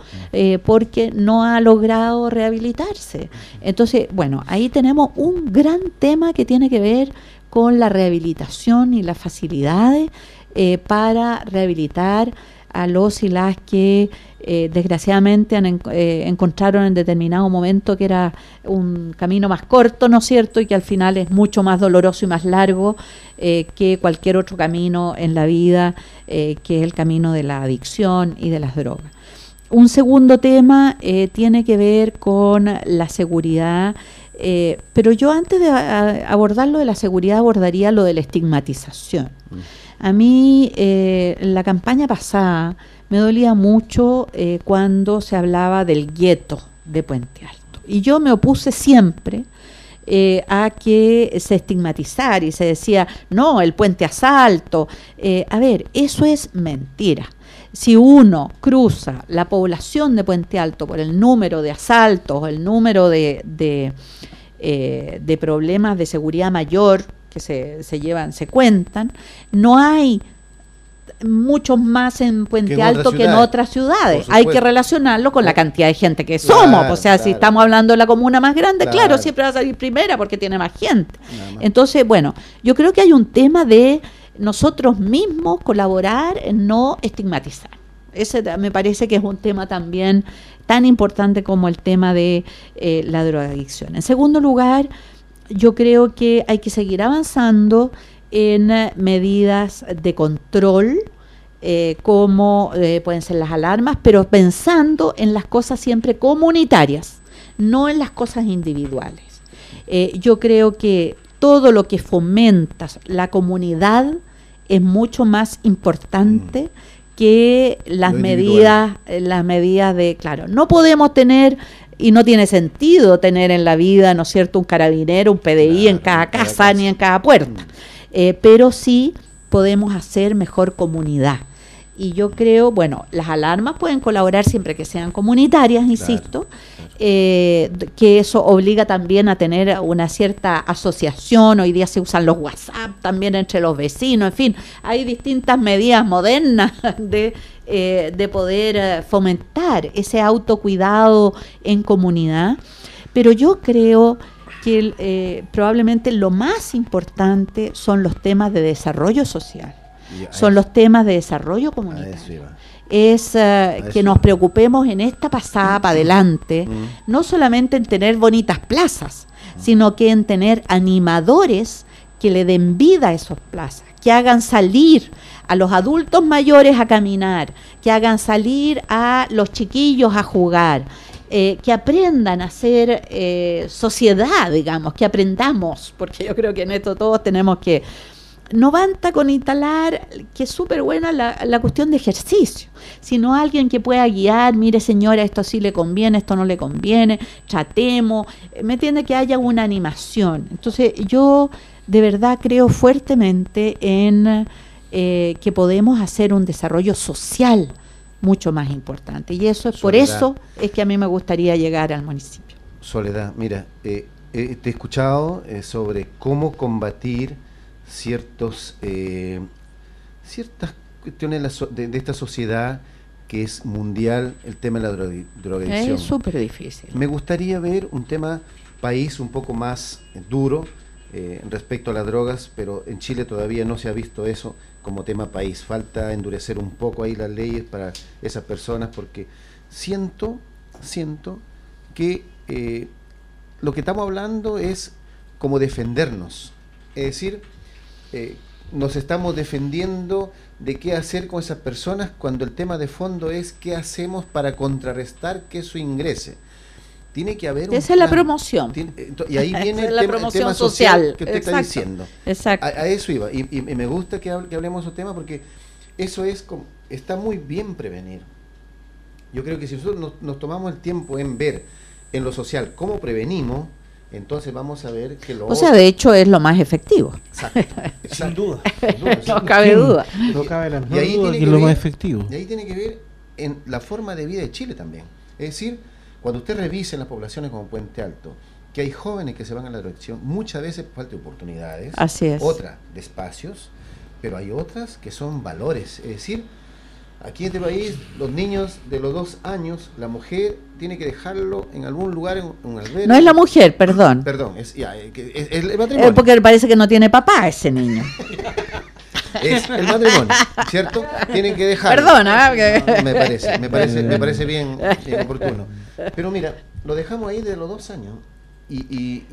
porque no ha logrado rehabilitarse. Entonces, bueno, ahí tenemos un gran tema que tiene que ver con la rehabilitación y las facilidades para rehabilitar a los y las que eh, desgraciadamente eh, encontraron en determinado momento que era un camino más corto, ¿no es cierto? Y que al final es mucho más doloroso y más largo eh, que cualquier otro camino en la vida, que es el camino de la adicción y de las drogas. Un segundo tema tiene que ver con la seguridad. pero yo antes de abordar lo de la seguridad abordaría lo de la estigmatización. Mm. A mí, eh, la campaña pasada, me dolía mucho eh, cuando se hablaba del gueto de Puente Alto. Y yo me opuse siempre eh, a que se estigmatizara y se decía, no, el puente asalto. a ver, eso es mentira. Si uno cruza la población de Puente Alto por el número de asaltos, el número de, de problemas de seguridad mayor que se, se llevan, se cuentan, no hay muchos más en Puente Alto que en otras ciudades. Hay que relacionarlo con la cantidad de gente que somos. O sea, si estamos hablando de la comuna más grande, claro. siempre va a salir primera porque tiene más gente. Entonces, bueno, yo creo que hay un tema de nosotros mismos colaborar en no estigmatizar. Ese me parece que es un tema también tan importante como el tema de eh, la drogadicción. En segundo lugar, yo creo que hay que seguir avanzando en medidas de control, eh, como eh, pueden ser las alarmas, pero pensando en las cosas siempre comunitarias, no en las cosas individuales. Eh, yo creo que todo lo que fomenta la comunidad es mucho más importante mm. que las medidas, las medidas de, claro, no podemos tener y no tiene sentido tener en la vida, ¿no es cierto?, un carabinero, un PDI en cada casa ni en cada puerta. Mm. Eh, pero sí podemos hacer mejor comunidad. Y yo creo, bueno, las alarmas pueden colaborar siempre que sean comunitarias, insisto, eh, que eso obliga también a tener una cierta asociación. Hoy día se usan los WhatsApp también entre los vecinos, en fin, hay distintas medidas modernas <laughs> de eh, de poder eh, fomentar ese autocuidado en comunidad. Pero yo creo que eh, probablemente lo más importante son los temas de desarrollo social, son los temas de desarrollo comunitario. Es que nos preocupemos en esta pasada para adelante, mm. no solamente en tener bonitas plazas, mm. sino que en tener animadores que le den vida a esas plazas, que hagan salir a los adultos mayores a caminar, que hagan salir a los chiquillos a jugar, eh, que aprendan a ser eh, sociedad, digamos, que aprendamos, porque yo creo que en esto todos tenemos que... No basta con instalar, que es súper buena la, la, cuestión de ejercicio, sino alguien que pueda guiar, mire señora, esto sí le conviene, esto no le conviene, tratemos, me entiende que haya una animación. Entonces yo de verdad creo fuertemente en eh, que podemos hacer un desarrollo social mucho más importante. Y eso es por eso es que a mí me gustaría llegar al municipio. Soledad, mira, eh, eh, te he escuchado sobre cómo combatir ciertos ciertas cuestiones de, esta sociedad que es mundial, el tema de la drogadicción. Es súper difícil. Me gustaría ver un tema país un poco más duro respecto a las drogas, pero en Chile todavía no se ha visto eso como tema país. Falta endurecer un poco ahí las leyes para esas personas porque siento, siento que eh, lo que estamos hablando es como defendernos. Es decir, eh, nos estamos defendiendo de qué hacer con esas personas cuando el tema de fondo es qué hacemos para contrarrestar que eso ingrese. Tiene que haber Esa es la promoción. y ahí <laughs> viene el, tema, social, que usted está diciendo. Exacto. A, eso iba. Y, me gusta que, hablemos de ese tema porque eso es como, está muy bien prevenir. Yo creo que si nosotros nos tomamos el tiempo en ver en lo social cómo prevenimos, entonces vamos a ver que lo... O sea, de hecho es lo más efectivo. Exacto. <laughs> Sin duda. no cabe duda. No cabe la duda que es lo más efectivo. Y ahí tiene que ver en la forma de vida de Chile también. Es decir, cuando usted revise en las poblaciones como Puente Alto, que hay jóvenes que se van a la dirección, muchas veces falta oportunidades. Así es. Otra de espacios, pero hay otras que son valores. Es decir, Aquí en este país, los niños de los dos años, la mujer tiene que dejarlo en algún lugar, en un albergue. No es la mujer, perdón. Perdón, es, ya, es, el matrimonio. porque parece que no tiene papá ese niño. <laughs> es el matrimonio, ¿cierto? Tienen que dejarlo. Perdona. me parece, me parece, me parece bien, bien oportuno. Pero mira, lo dejamos ahí de los dos años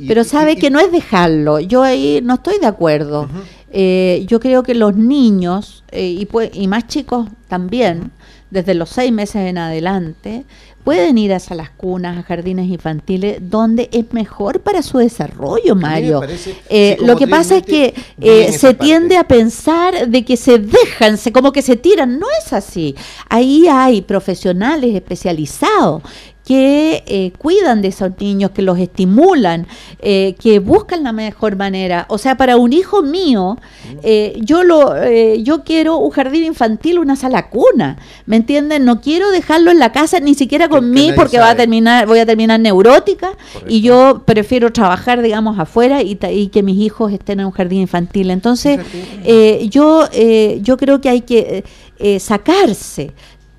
pero sabe que no es dejarlo, yo ahí no estoy de acuerdo. Eh, yo creo que los niños, eh, y, y más chicos también, desde los seis meses en adelante, pueden ir hacia las cunas, a jardines infantiles, donde es mejor para su desarrollo, Mario. Eh, lo que pasa es que se tiende a pensar de que se dejan, se, como que se tiran. No es así. Ahí hay profesionales especializados que eh, cuidan de esos niños, que los estimulan, eh, que buscan la mejor manera. O sea, para un hijo mío, eh, yo lo, yo quiero un jardín infantil, una sala cuna, ¿me entienden? No quiero dejarlo en la casa ni siquiera con mí porque va a terminar, voy a terminar neurótica y yo prefiero trabajar, digamos, afuera y, y, que mis hijos estén en un jardín infantil. Entonces, yo, yo creo que hay que sacarse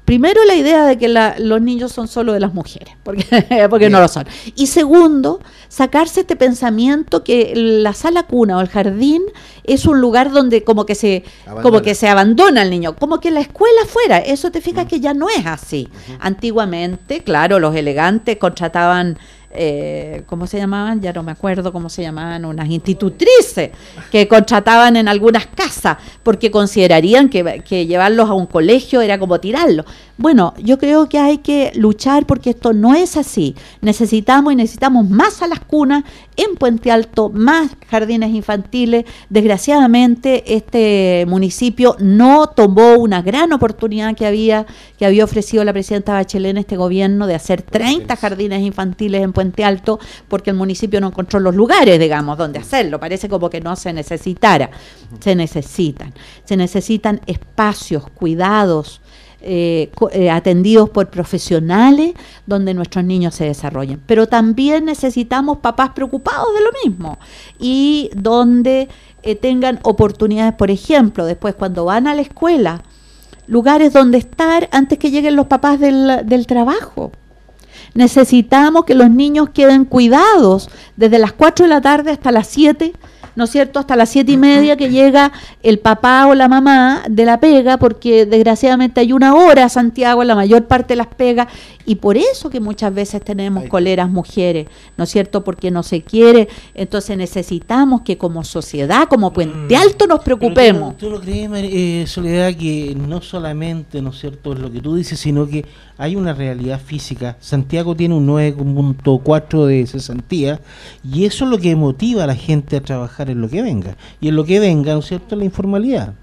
primero la idea de que los niños son solo de las mujeres, porque, <laughs> porque no lo son. Y segundo, sacarse este pensamiento que la sala cuna o el jardín es un lugar donde como que se como que se abandona el niño, como que la escuela fuera. Eso te fijas que ya no es así. Antiguamente, claro, los elegantes contrataban eh, ¿cómo se llamaban? Ya no me acuerdo cómo se llamaban, unas institutrices que contrataban en algunas casas porque considerarían que, que llevarlos a un colegio era como tirarlos. Bueno, yo creo que hay que luchar porque esto no es así. Necesitamos y necesitamos más a las cunas en Puente Alto, más jardines infantiles. Desgraciadamente, este municipio no tomó una gran oportunidad que había, que había ofrecido la presidenta Bachelet en este gobierno de hacer 30 jardines infantiles en Puente Alto, porque el municipio no encontró los lugares, digamos, donde hacerlo. Parece como que no se necesitara. Se necesitan. Se necesitan espacios, cuidados eh, eh, atendidos por profesionales donde nuestros niños se desarrollen. Pero también necesitamos papás preocupados de lo mismo y donde eh, tengan oportunidades, por ejemplo, después cuando van a la escuela, lugares donde estar antes que lleguen los papás del, del trabajo. Necesitamos que los niños queden cuidados desde las 4 de la tarde hasta las 7 ¿no es cierto?, hasta las siete y media que llega el papá o la mamá de la pega, porque desgraciadamente hay una hora a Santiago, la mayor parte de las pegas, y por eso que muchas veces tenemos coleras mujeres, ¿no es cierto?, porque no se quiere, entonces necesitamos que como sociedad, como Puente mm. Alto nos preocupemos. ¿Tú, lo crees, eh, Soledad, que no solamente, ¿no es cierto?, es lo que tú dices, sino que hay una realidad física. Santiago tiene un 9.4 de cesantía y eso es lo que motiva a la gente a trabajar en lo que venga. Y en lo que venga, ¿no es cierto?, la informalidad.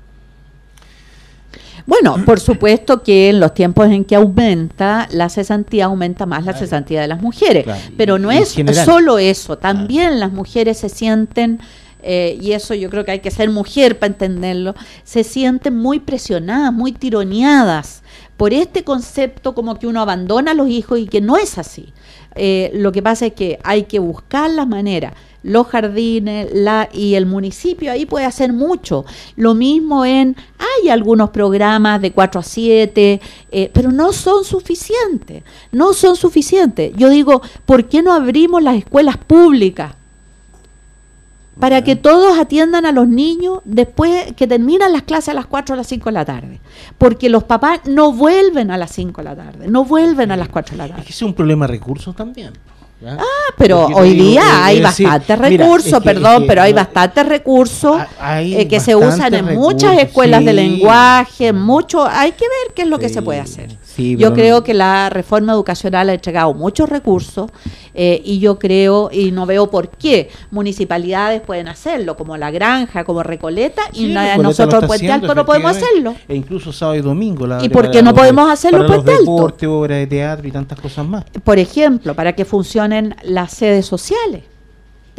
Bueno, por supuesto que en los tiempos en que aumenta la cesantía, aumenta más la cesantía de las mujeres. Pero no es solo eso, también las mujeres se sienten, eh, y eso yo creo que hay que ser mujer para entenderlo, se sienten muy presionadas, muy tironeadas por este concepto como que uno abandona a los hijos y que no es así. Eh, lo que pasa es que hay que buscar la manera los jardines la, y el municipio ahí puede hacer mucho. Lo mismo en, hay algunos programas de 4 a 7, eh, pero no son suficientes, no son suficientes. Yo digo, ¿por qué no abrimos las escuelas públicas? Para que todos atiendan a los niños después que terminan las clases a las 4 o las 5 de la tarde. Porque los papás no vuelven a las 5 de la tarde, no vuelven a las 4 de la tarde. Es que es un problema de recursos también. Ah, pero hoy día hay bastantes recursos, perdón, pero hay bastantes recursos que se usan en muchas escuelas de lenguaje, mucho, hay que ver qué es lo que se puede hacer. yo creo que la reforma educacional ha entregado muchos recursos eh, y yo creo, y no veo por qué, municipalidades pueden hacerlo, como La Granja, como Recoleta, y nosotros en Puente Alto no podemos hacerlo. E incluso sábado y domingo. ¿Y por qué no podemos hacerlo en Puente Alto? Deporte, obra de teatro y tantas cosas más. Por ejemplo, para que funcionen las sedes sociales.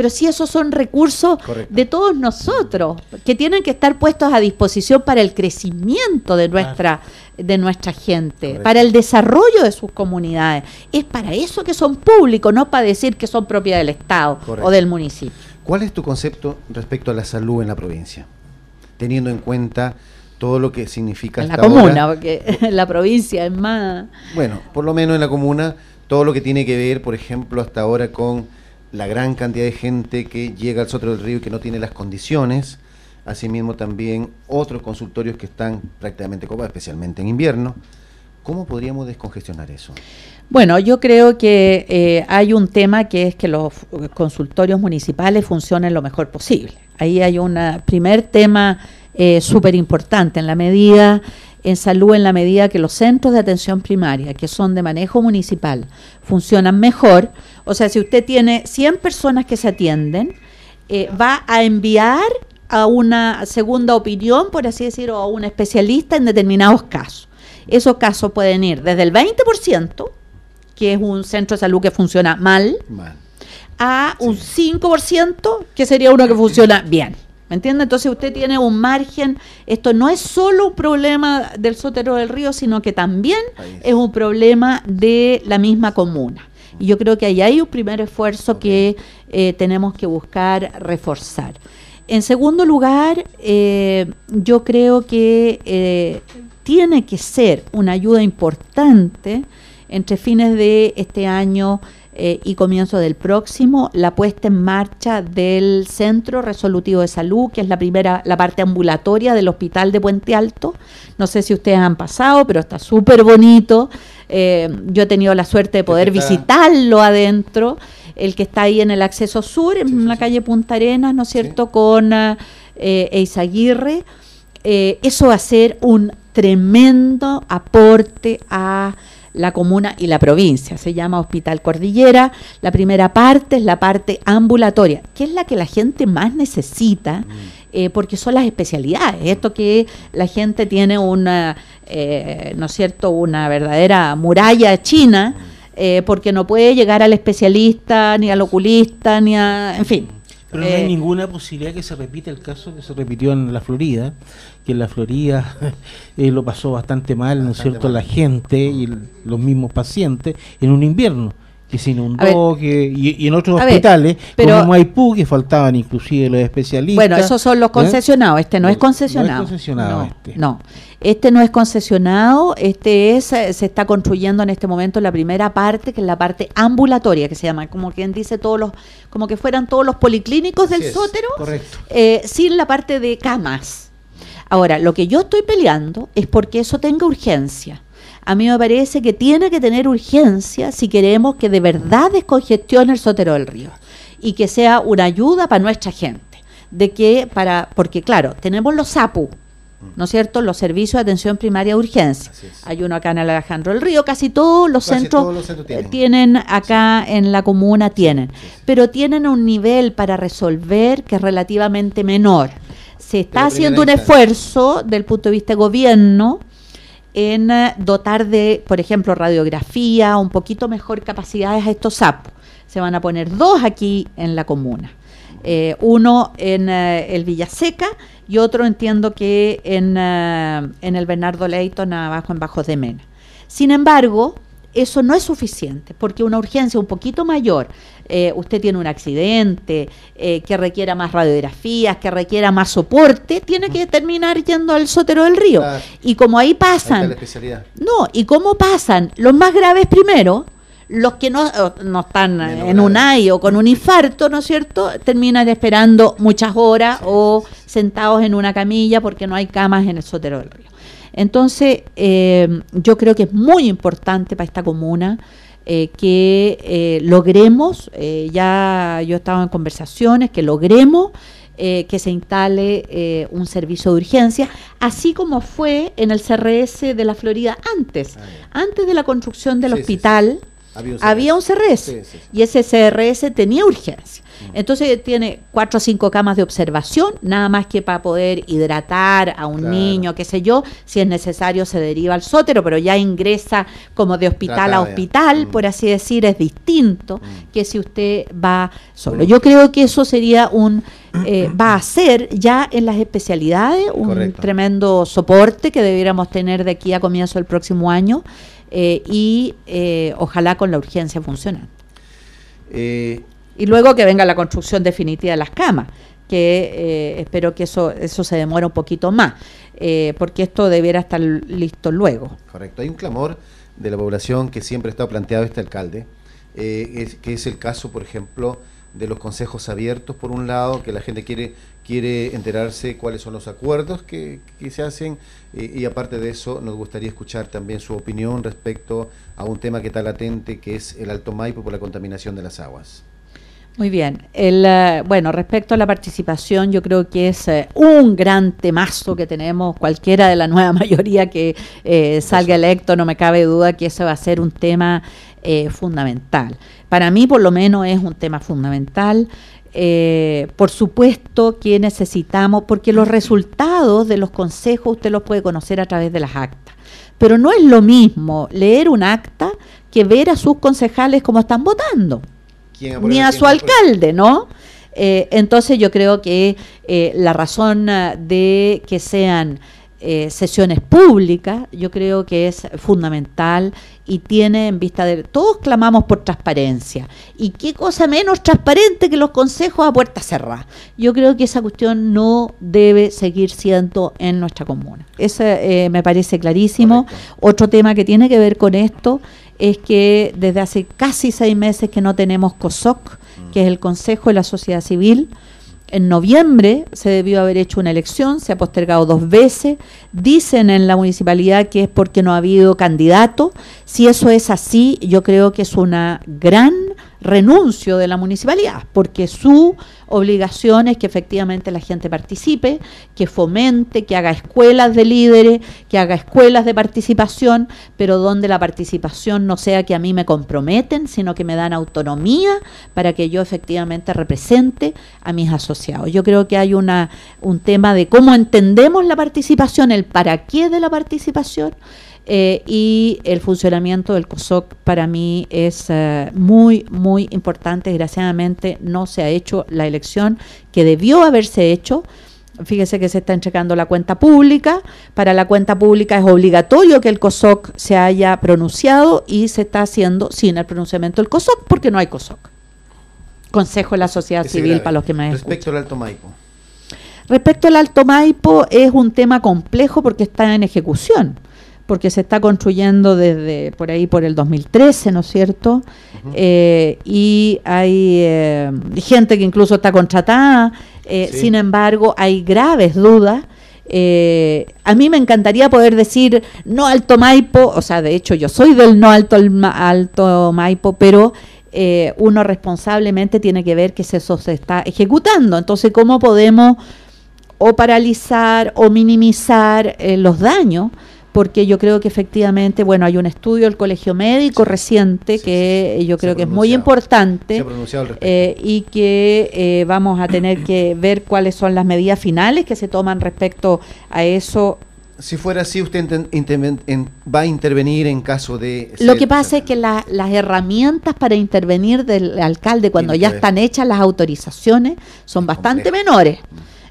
Pero si esos son recursos de todos nosotros, que tienen que estar puestos a disposición para el crecimiento de nuestra, de nuestra gente, para el desarrollo de sus comunidades. Es para eso que son públicos, no para decir que son propiedad del Estado o del municipio. ¿Cuál es tu concepto respecto a la salud en la provincia? Teniendo en cuenta todo lo que significa... En la comuna, porque en <laughs> la provincia es más... Bueno, por lo menos en la comuna, todo lo que tiene que ver, por ejemplo, hasta ahora con la gran cantidad de gente que llega al Sotero del Río y que no tiene las condiciones, asimismo también otros consultorios que están prácticamente copados, especialmente en invierno. ¿Cómo podríamos descongestionar eso? Bueno, yo creo que eh, hay un tema que es que los consultorios municipales funcionen lo mejor posible. Ahí hay un primer tema eh, súper importante en la medida en salud en la medida que los centros de atención primaria, que son de manejo municipal, funcionan mejor. O sea, si usted tiene 100 personas que se atienden, eh, va a enviar a una segunda opinión, por así decirlo, a un especialista en determinados casos. Esos casos pueden ir desde el 20%, que es un centro de salud que funciona mal, a un 5%, que sería uno que funciona bien. ¿Me entiende? Entonces usted tiene un margen, esto no es solo un problema del sotero del río, sino que también es un problema de la misma comuna. Y yo creo que ahí hay un primer esfuerzo que eh, tenemos que buscar reforzar. En segundo lugar, eh, yo creo que eh, tiene que ser una ayuda importante entre fines de este año eh, y comienzo del próximo, la puesta en marcha del Centro Resolutivo de Salud, que es la primera, la parte ambulatoria del Hospital de Puente Alto. No sé si ustedes han pasado, pero está súper bonito. Eh, yo he tenido la suerte de poder visitarlo adentro, el que está ahí en el acceso sur, en la calle Punta Arenas, ¿no es cierto?, con eh, Eizaguirre. Eso va a ser un tremendo aporte a la comuna y la provincia. Se llama Hospital Cordillera. La primera parte es la parte ambulatoria, que es la que la gente más necesita, mm. eh, porque son las especialidades. Esto que la gente tiene una, eh, ¿no es cierto?, una verdadera muralla china, mm. eh, porque no puede llegar al especialista, ni al oculista, ni a, en fin. Pero no hay ninguna posibilidad que se repita el caso que se repitió en la Florida, que en la Florida <laughs> eh, lo pasó bastante mal, ¿no es cierto?, la gente y los mismos pacientes en un invierno que se inundó, que, y, en otros hospitales, pero, como Maipú, que faltaban inclusive los especialistas. Bueno, esos son los ¿eh? concesionados, este no, es concesionado. No es concesionado este. No, este no es concesionado, este es, se está construyendo en este momento la primera parte, que es la parte ambulatoria, que se llama, como quien dice, todos los, como que fueran todos los policlínicos del sótero, eh, sin la parte de camas. Ahora, lo que yo estoy peleando es porque eso tenga urgencia. A mí me parece que tiene que tener urgencia si queremos que de verdad descongestione el sotero del río y que sea una ayuda para nuestra gente. De que para, porque claro, tenemos los SAPU, ¿no es cierto? Los servicios de atención primaria de urgencia. Hay uno acá en el Alejandro del Río, casi todos los centros, tienen. acá en la comuna, tienen, pero tienen un nivel para resolver que es relativamente menor se está haciendo un esfuerzo del punto de vista de gobierno en eh, dotar de, por ejemplo, radiografía, un poquito mejor capacidades a estos sapos. Se van a poner dos aquí en la comuna. Eh, uno en eh, el Villaseca y otro entiendo que en, en el Bernardo Leighton, abajo en Bajos de Mena. Sin embargo, eso no es suficiente, porque una urgencia un poquito mayor, eh, usted tiene un accidente, eh, que requiera más radiografías, que requiera más soporte, tiene que terminar yendo al sótero del río. Y como ahí pasan... no, y cómo pasan los más graves primero, los que no, no están en un o con un infarto, ¿no es cierto?, terminan esperando muchas horas o sentados en una camilla porque no hay camas en el sótero del río. Entonces, eh, yo creo que es muy importante para esta comuna eh, que logremos, ya yo he estado en conversaciones, que logremos que se instale un servicio de urgencia, así como fue en el CRS de la Florida antes, ah, antes de la construcción del hospital. Había un CRS, y ese CRS tenía urgencia. Entonces tiene cuatro o cinco camas de observación, nada más que para poder hidratar a un niño, qué sé yo, si es necesario se deriva al sótero, pero ya ingresa como de hospital a hospital, mm. por así decir, es distinto mm. que si usted va solo. Yo creo que eso sería un, <clears throat> eh, va a ser ya en las especialidades un tremendo soporte que debiéramos tener de aquí a comienzo del próximo año eh, y eh, ojalá con la urgencia funcionando. Eh, y luego que venga la construcción definitiva de las camas, que eh, espero que eso, eso se demore un poquito más, porque esto debiera estar listo luego. Correcto, hay un clamor de la población que siempre ha estado planteado este alcalde, que es el caso, por ejemplo, de los consejos abiertos, por un lado, que la gente quiere quiere enterarse cuáles son los acuerdos que, que se hacen y aparte de eso nos gustaría escuchar también su opinión respecto a un tema que está latente que es el Alto Maipo por la contaminación de las aguas. Muy bien. El, eh, bueno, respecto a la participación, yo creo que es eh, un gran temazo que tenemos, cualquiera de la nueva <laughs> mayoría que eh, salga electo, no me cabe duda que ese va a ser un tema fundamental. Para mí, por lo menos, es un tema fundamental. Por supuesto que necesitamos, porque los resultados de los consejos usted los puede conocer a través de las actas. Pero no es lo mismo leer un acta que ver a sus concejales cómo están votando ni a su alcalde, ¿no? Eh, entonces yo creo que eh, la razón eh, de que sean sesiones públicas, yo creo que es fundamental y tiene en vista de... Todos clamamos por transparencia. ¿Y qué cosa menos transparente que los consejos a puerta cerrada? Yo creo que esa cuestión no debe seguir siendo en nuestra comuna. Eso me parece clarísimo. Otro tema que tiene que ver con esto es que desde hace casi seis meses que no tenemos COSOC, que es el Consejo de la Sociedad Civil. En noviembre se debió haber hecho una elección, se ha postergado dos veces. Dicen en la municipalidad que es porque no ha habido candidato. Si eso es así, yo creo que es una gran renuncio de la municipalidad, porque su obligación es que efectivamente la gente participe, que fomente, que haga escuelas de líderes, que haga escuelas de participación, pero donde la participación no sea que a mí me comprometen, sino que me dan autonomía para que yo efectivamente represente a mis asociados. Yo creo que hay una, un tema de cómo entendemos la participación, el para qué de la participación eh, y el funcionamiento del COSOC para mí es eh, muy, muy importante. Desgraciadamente no se ha hecho la elección que debió haberse hecho. Fíjese que se está entregando la cuenta pública. Para la cuenta pública es obligatorio que el COSOC se haya pronunciado y se está haciendo sin el pronunciamiento del COSOC porque no hay COSOC. Consejo de la Sociedad Civil para los que me Respecto al Alto Maipo. Respecto al Alto Maipo es un tema complejo porque está en ejecución porque se está construyendo desde por ahí por el 2013, ¿no es cierto? Eh, y hay eh, gente que incluso está contratada, eh, sin embargo hay graves dudas. a mí me encantaría poder decir no alto Maipo, o sea, de hecho yo soy del no alto, alto Maipo, pero uno responsablemente tiene que ver que eso se está ejecutando. Entonces, ¿cómo podemos o paralizar o minimizar los daños? Porque yo creo que efectivamente, bueno, hay un estudio del Colegio Médico reciente que yo creo que es muy importante eh, y que eh, vamos a tener que <clears throat> ver cuáles son las medidas finales que se toman respecto a eso. Si fuera así, usted va a intervenir en caso de... Lo que pasa es que las herramientas para intervenir del alcalde cuando ya están hechas las autorizaciones son bastante menores.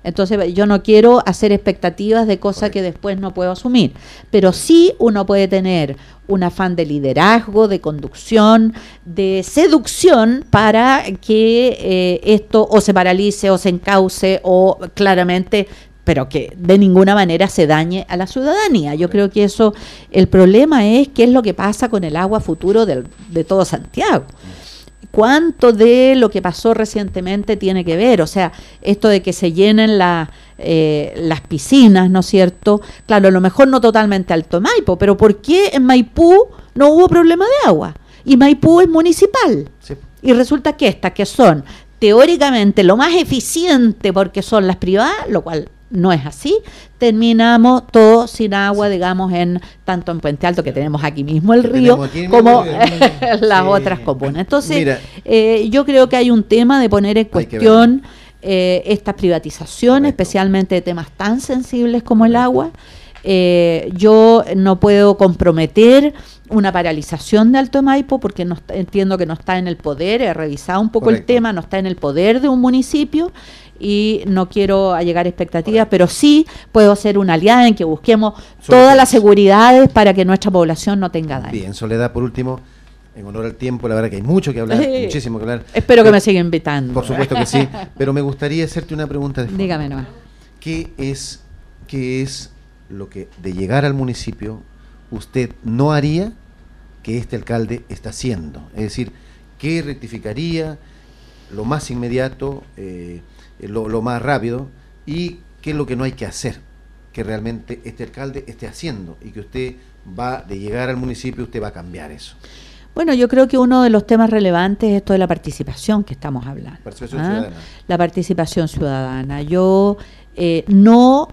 Entonces yo no quiero hacer expectativas de cosas que después no puedo asumir, pero sí uno puede tener un afán de liderazgo, de conducción, de seducción para que eh, esto o se paralice o se encauce o claramente pero que de ninguna manera se dañe a la ciudadanía. Yo creo que eso, el problema es qué es lo que pasa con el agua futuro de todo Santiago cuánto de lo que pasó recientemente tiene que ver. O sea, esto de que se llenen eh, las piscinas, ¿no es cierto? Claro, a lo mejor no totalmente Alto Maipo, pero ¿por qué en Maipú no hubo problema de agua? y Maipú es municipal. Y resulta que estas, que son teóricamente lo más eficiente porque son las privadas, lo cual no es así, terminamos todo sin agua, digamos, en tanto en Puente Alto, que tenemos aquí mismo el río, como <laughs> las otras comunas. Entonces, eh, yo creo que hay un tema de poner en cuestión eh, estas privatizaciones, especialmente de temas tan sensibles como el agua. Eh, yo no puedo comprometer una paralización de Alto Maipo porque no entiendo que no está en el poder, he revisado un poco el tema, no está en el poder de un municipio y no quiero allegar expectativas, pero sí puedo hacer una aliada en que busquemos todas las seguridades para que nuestra población no tenga daño. Bien, Soledad, por último, en honor al tiempo, la verdad que hay mucho que hablar, <laughs> muchísimo que hablar. Espero que me siga invitando. Por supuesto que sí, <laughs> pero me gustaría hacerte una pregunta. De Dígame no. ¿Qué es, ¿Qué es lo que de llegar al municipio usted no haría que este alcalde está haciendo? Es decir, ¿qué rectificaría lo más inmediato? Eh, eh, lo, más rápido y qué es lo que no hay que hacer que realmente este alcalde esté haciendo y que usted va de llegar al municipio, usted va a cambiar eso. Bueno, yo creo que uno de los temas relevantes es esto de la participación que estamos hablando. ¿ah? La participación ciudadana. Yo eh, no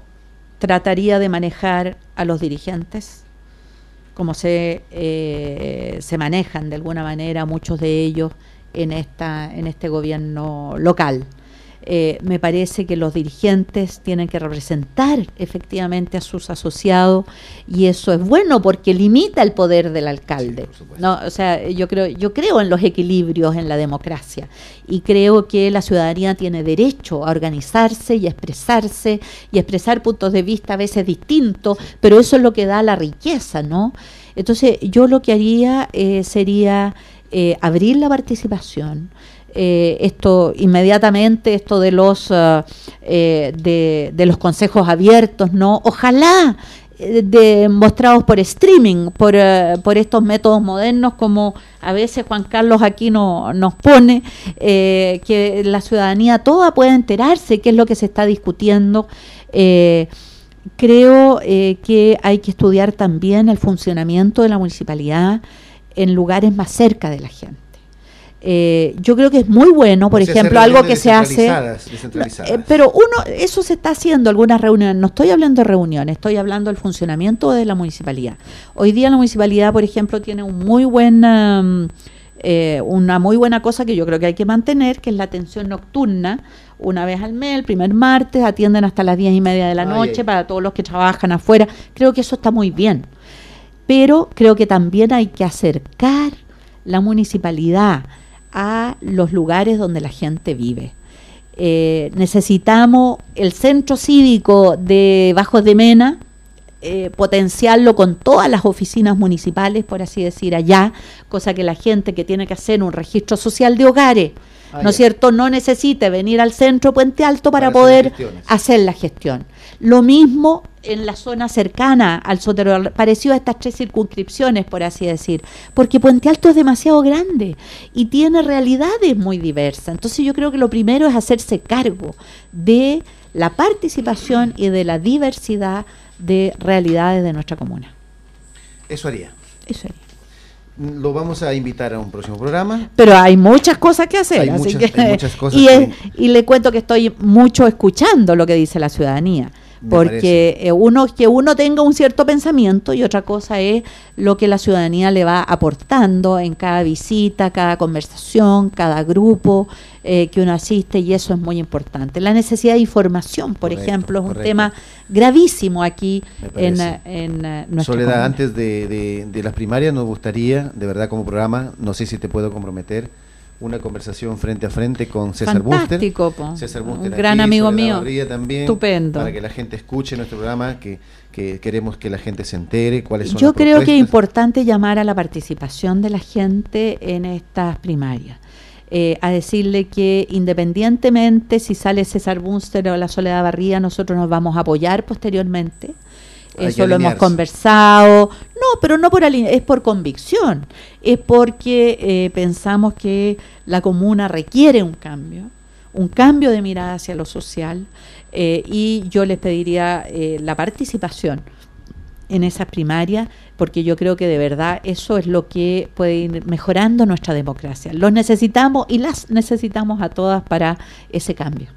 trataría de manejar a los dirigentes como se, eh, se manejan de alguna manera muchos de ellos en, esta, en este gobierno local. Eh, me parece que los dirigentes tienen que representar efectivamente a sus asociados y eso es bueno porque limita el poder del alcalde. no, o sea, yo creo, yo creo en los equilibrios en la democracia y creo que la ciudadanía tiene derecho a organizarse y expresarse y expresar puntos de vista a veces distintos, pero eso es lo que da la riqueza, ¿no? Entonces, yo lo que haría eh, sería eh, abrir la participación, eh, esto inmediatamente, esto de los, eh, eh, de, los consejos abiertos, ¿no? Ojalá demostrados por streaming, por, por, estos métodos modernos, como a veces Juan Carlos aquí no, nos pone, que la ciudadanía toda pueda enterarse qué es lo que se está discutiendo. creo que hay que estudiar también el funcionamiento de la municipalidad en lugares más cerca de la gente. Eh, yo creo que es muy bueno, por ejemplo, algo que se hace. Eh, pero uno, eso se está haciendo, algunas reuniones. No estoy hablando de reuniones, estoy hablando del funcionamiento de la municipalidad. Hoy día la municipalidad, por ejemplo, tiene un muy buena, mm, eh, una muy buena cosa que yo creo que hay que mantener, que es la atención nocturna. Una vez al mes, el primer martes, atienden hasta las diez y media de la noche para todos los que trabajan afuera. Creo que eso está muy bien. Pero creo que también hay que acercar la municipalidad a los lugares donde la gente vive. Eh, necesitamos el centro cívico de Bajos de Mena, eh, potenciarlo con todas las oficinas municipales, por así decir, allá, cosa que la gente que tiene que hacer un registro social de hogares, ah, ¿no es cierto?, no necesite venir al centro Puente Alto para, poder hacer la gestión. Lo mismo en la zona cercana al Sotero, parecido a estas tres circunscripciones, por así decir, porque Puente Alto es demasiado grande y tiene realidades muy diversas. Entonces yo creo que lo primero es hacerse cargo de la participación y de la diversidad de realidades de nuestra comuna. Eso haría. Eso haría lo vamos a invitar a un próximo programa. Pero hay muchas cosas que hacer. Hay, muchas, <laughs> cosas y, y le cuento que estoy mucho escuchando lo que dice la ciudadanía porque eh, uno que uno tenga un cierto pensamiento y otra cosa es lo que la ciudadanía le va aportando en cada visita, cada conversación, cada grupo eh, que uno asiste y eso es muy importante. La necesidad de información, por ejemplo, es un tema gravísimo aquí en, en nuestra Soledad, antes de, de las primarias nos gustaría, de verdad como programa, no sé si te puedo comprometer, una conversación frente a frente con César Fantástico, César Buster, un gran amigo mío. También, Estupendo. Para que la gente escuche nuestro programa, que, que queremos que la gente se entere cuáles son Yo creo que es importante llamar a la participación de la gente en estas primarias. Eh, a decirle que independientemente si sale César Bunster o la Soledad Barría, nosotros nos vamos a apoyar posteriormente eso lo hemos conversado. No, pero no por es por convicción. Es porque eh, pensamos que la comuna requiere un cambio, un cambio de mirada hacia lo social. Eh, y yo les pediría eh, la participación en esa primaria, porque yo creo que de verdad eso es lo que puede ir mejorando nuestra democracia. Los necesitamos y las necesitamos a todas para ese cambio.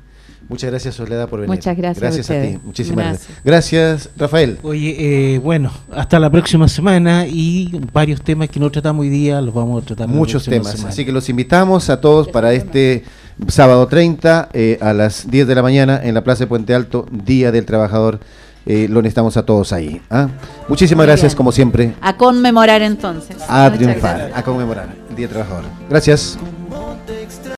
Muchas gracias, Soledad, por venir. Muchas gracias. Gracias a, ti. Muchísimas gracias. gracias. Rafael. Oye, eh, bueno, hasta la próxima semana y varios temas que no tratamos hoy día los vamos a tratar. Muchos temas. Así que los invitamos a todos para este sábado 30 eh, a las 10 de la mañana en la Plaza de Puente Alto, Día del Trabajador. Eh, lo necesitamos a todos ahí. ¿ah? Muchísimas gracias, como siempre. A conmemorar entonces. A triunfar, a conmemorar el Día del Trabajador. Gracias.